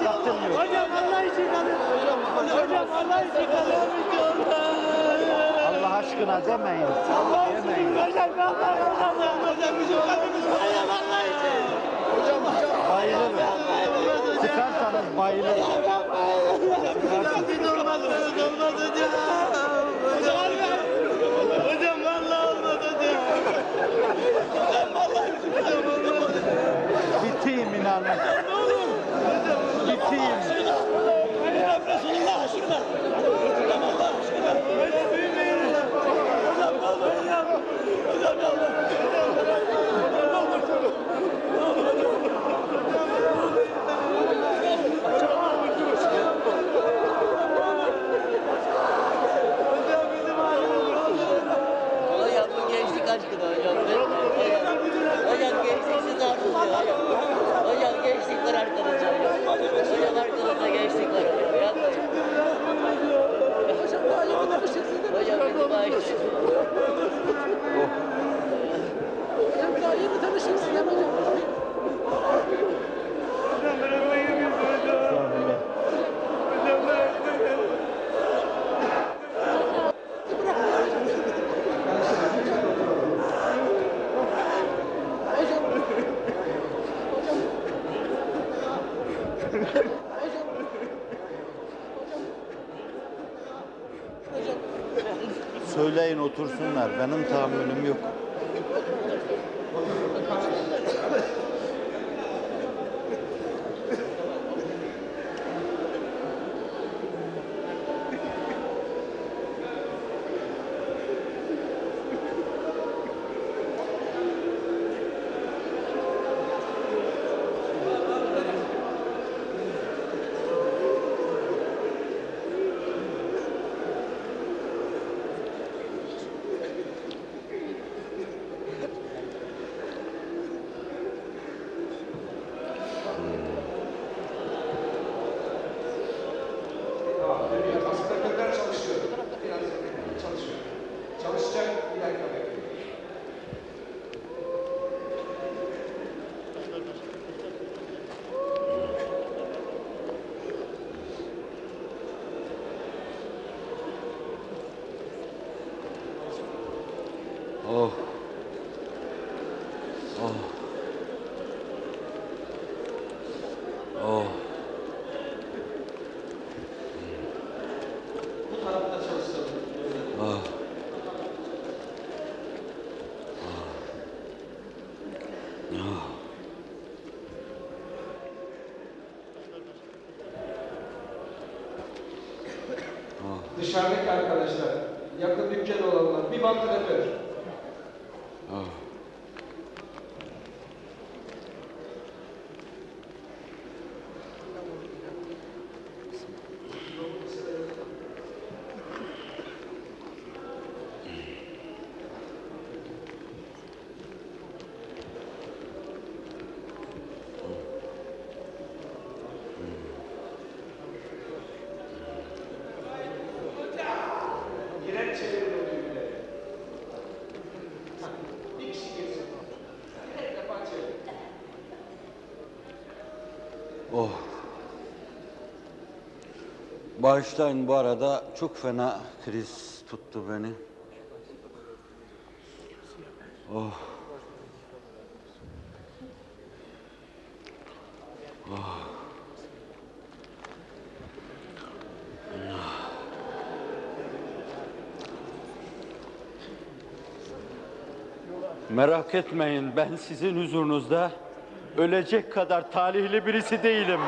Tahtım yok. Hocam Allah için kalın. Hocam Allah için kalın. Allah aşkına demeyin. Demeyin. Hocam Allah Allah. Hocam bizim kalbimiz hocam Allah için. Hocam hocam. Bayılırım. Çıkarsanız bayılırım. Hocam olmaz olmaz hocam. Hocam Hocam vallahi olmaz hocam. Hocam vallahi hocam olmaz. Biteyim inanın. Biteyim. Hocam Resulullah aşkına. どうぞどうぞ。Otursunlar. Benim tahammülüm yok. Sekreter çalışıyor. Biraz çalışıyor. Çalışacak bir dakika bekliyor. Oh. Oh. Oh. Bu tarafta çalışalım. Oh. Dışarıdaki arkadaşlar, yakın dükkan olanlar bir vantilatör. Oh. Bağışlayın bu arada çok fena kriz tuttu beni. Oh. Merak etmeyin ben sizin huzurunuzda ölecek kadar talihli birisi değilim.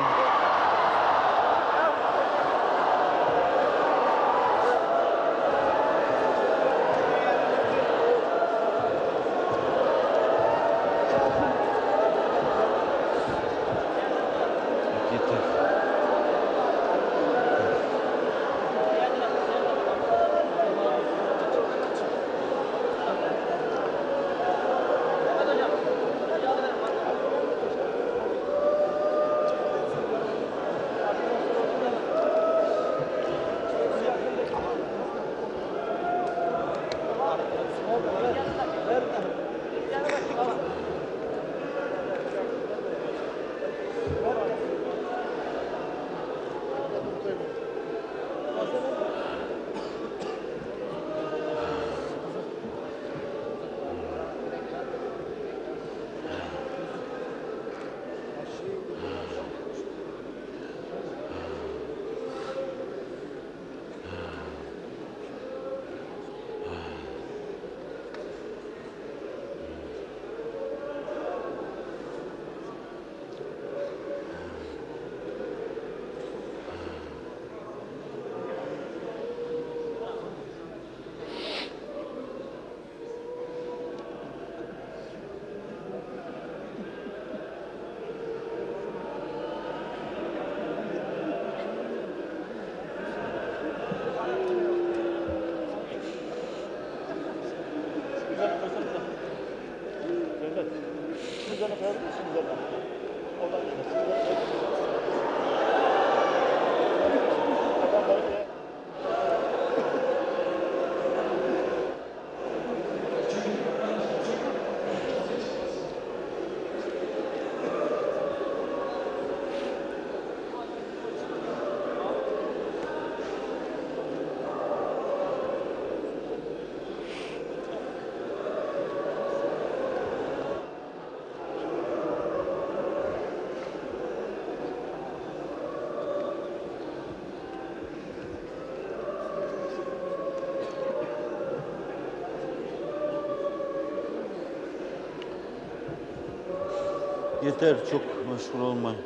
Yeter çok meşgul olmayın.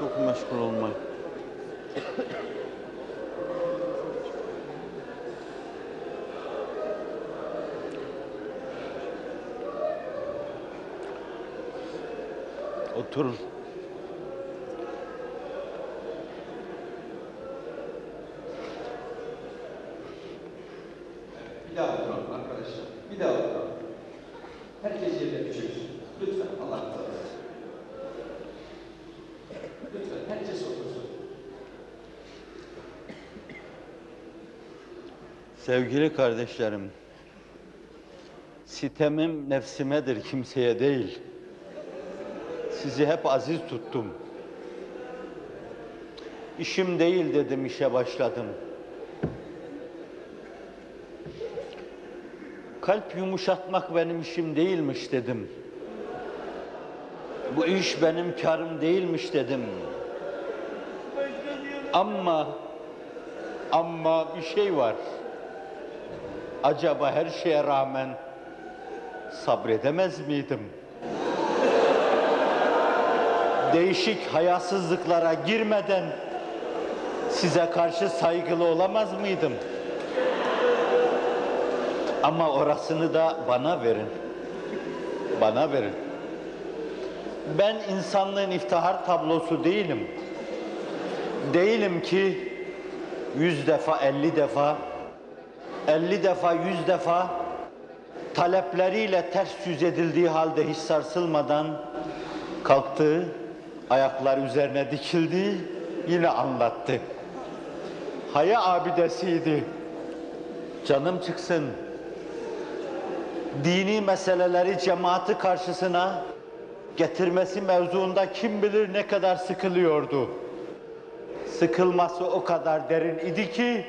Çok meşgul olmayın. Oturun. Bir daha oturalım arkadaşlar. Bir daha oturalım. Herkes yerine düşürsün. Lütfen Allah razı olsun. Lütfen herkes otursun. Sevgili kardeşlerim, sitemim nefsimedir, kimseye değil. Sizi hep aziz tuttum. İşim değil dedim, işe başladım. Kalp yumuşatmak benim işim değilmiş dedim. Bu iş benim karım değilmiş dedim. Ama ama bir şey var. Acaba her şeye rağmen sabredemez miydim? Değişik hayasızlıklara girmeden size karşı saygılı olamaz mıydım? Ama orasını da bana verin. Bana verin. Ben insanlığın iftihar tablosu değilim. Değilim ki yüz defa, elli defa 50 defa, 100 defa talepleriyle ters yüz edildiği halde hiç sarsılmadan kalktı, ayaklar üzerine dikildi, yine anlattı. Haya abidesiydi. Canım çıksın. Dini meseleleri cemaati karşısına getirmesi mevzuunda kim bilir ne kadar sıkılıyordu. Sıkılması o kadar derin idi ki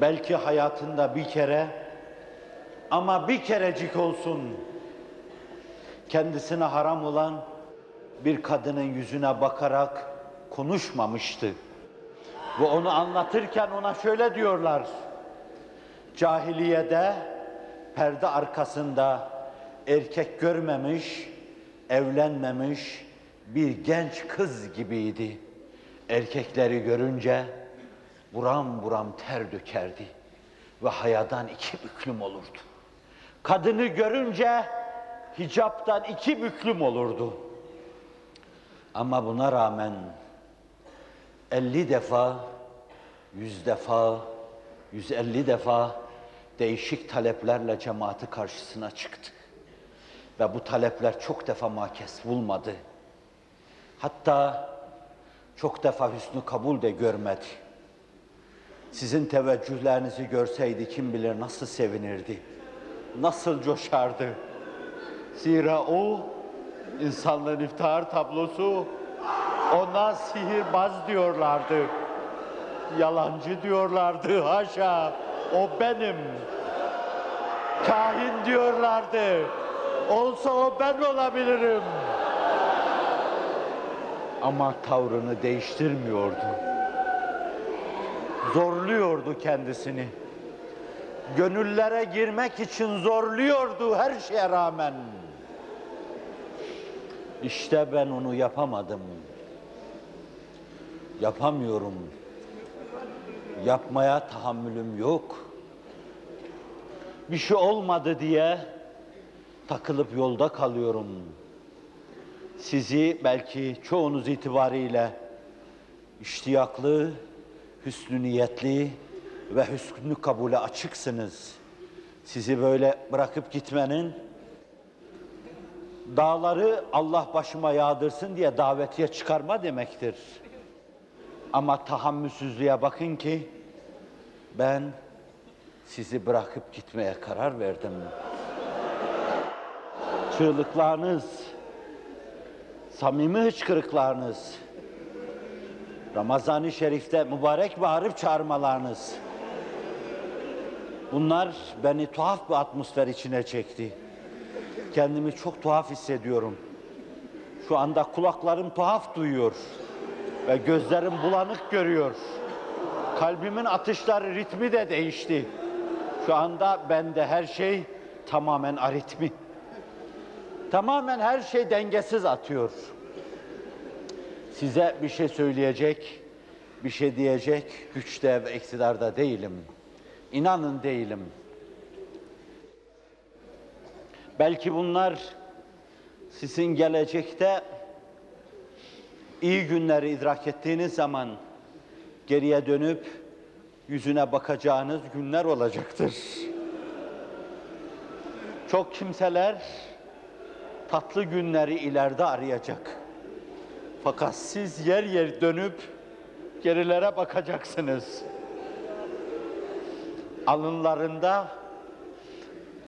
belki hayatında bir kere ama bir kerecik olsun kendisine haram olan bir kadının yüzüne bakarak konuşmamıştı. Ve onu anlatırken ona şöyle diyorlar. Cahiliyede perde arkasında erkek görmemiş, evlenmemiş bir genç kız gibiydi. Erkekleri görünce buram buram ter dökerdi ve hayadan iki büklüm olurdu. Kadını görünce hicaptan iki büklüm olurdu. Ama buna rağmen 50 defa, 100 defa, 150 defa değişik taleplerle cemaati karşısına çıktı. Ve bu talepler çok defa makes bulmadı. Hatta çok defa hüsnü kabul de görmedi. Sizin teveccühlerinizi görseydi kim bilir nasıl sevinirdi, nasıl coşardı. Zira o insanlığın iftihar tablosu ona sihirbaz diyorlardı. Yalancı diyorlardı haşa. O benim. Kahin diyorlardı. Olsa o ben olabilirim. Ama tavrını değiştirmiyordu. Zorluyordu kendisini. Gönüllere girmek için zorluyordu her şeye rağmen. İşte ben onu yapamadım. Yapamıyorum. Yapmaya tahammülüm yok. Bir şey olmadı diye takılıp yolda kalıyorum. Sizi belki çoğunuz itibariyle iştiyaklı, hüsnü niyetli ve hüsnü kabule açıksınız. Sizi böyle bırakıp gitmenin dağları Allah başıma yağdırsın diye davetiye çıkarma demektir. Ama tahammülsüzlüğe bakın ki ben sizi bırakıp gitmeye karar verdim. Çığlıklarınız, samimi hıçkırıklarınız, Ramazan-ı Şerif'te mübarek bağırıp çağırmalarınız, bunlar beni tuhaf bir atmosfer içine çekti. Kendimi çok tuhaf hissediyorum. Şu anda kulaklarım tuhaf duyuyor ve gözlerim bulanık görüyor. Kalbimin atışları ritmi de değişti. Şu anda bende her şey tamamen aritmi. Tamamen her şey dengesiz atıyor. Size bir şey söyleyecek, bir şey diyecek güçte ve iktidarda değilim. İnanın değilim. Belki bunlar sizin gelecekte iyi günleri idrak ettiğiniz zaman geriye dönüp yüzüne bakacağınız günler olacaktır. Çok kimseler tatlı günleri ileride arayacak. Fakat siz yer yer dönüp gerilere bakacaksınız. Alınlarında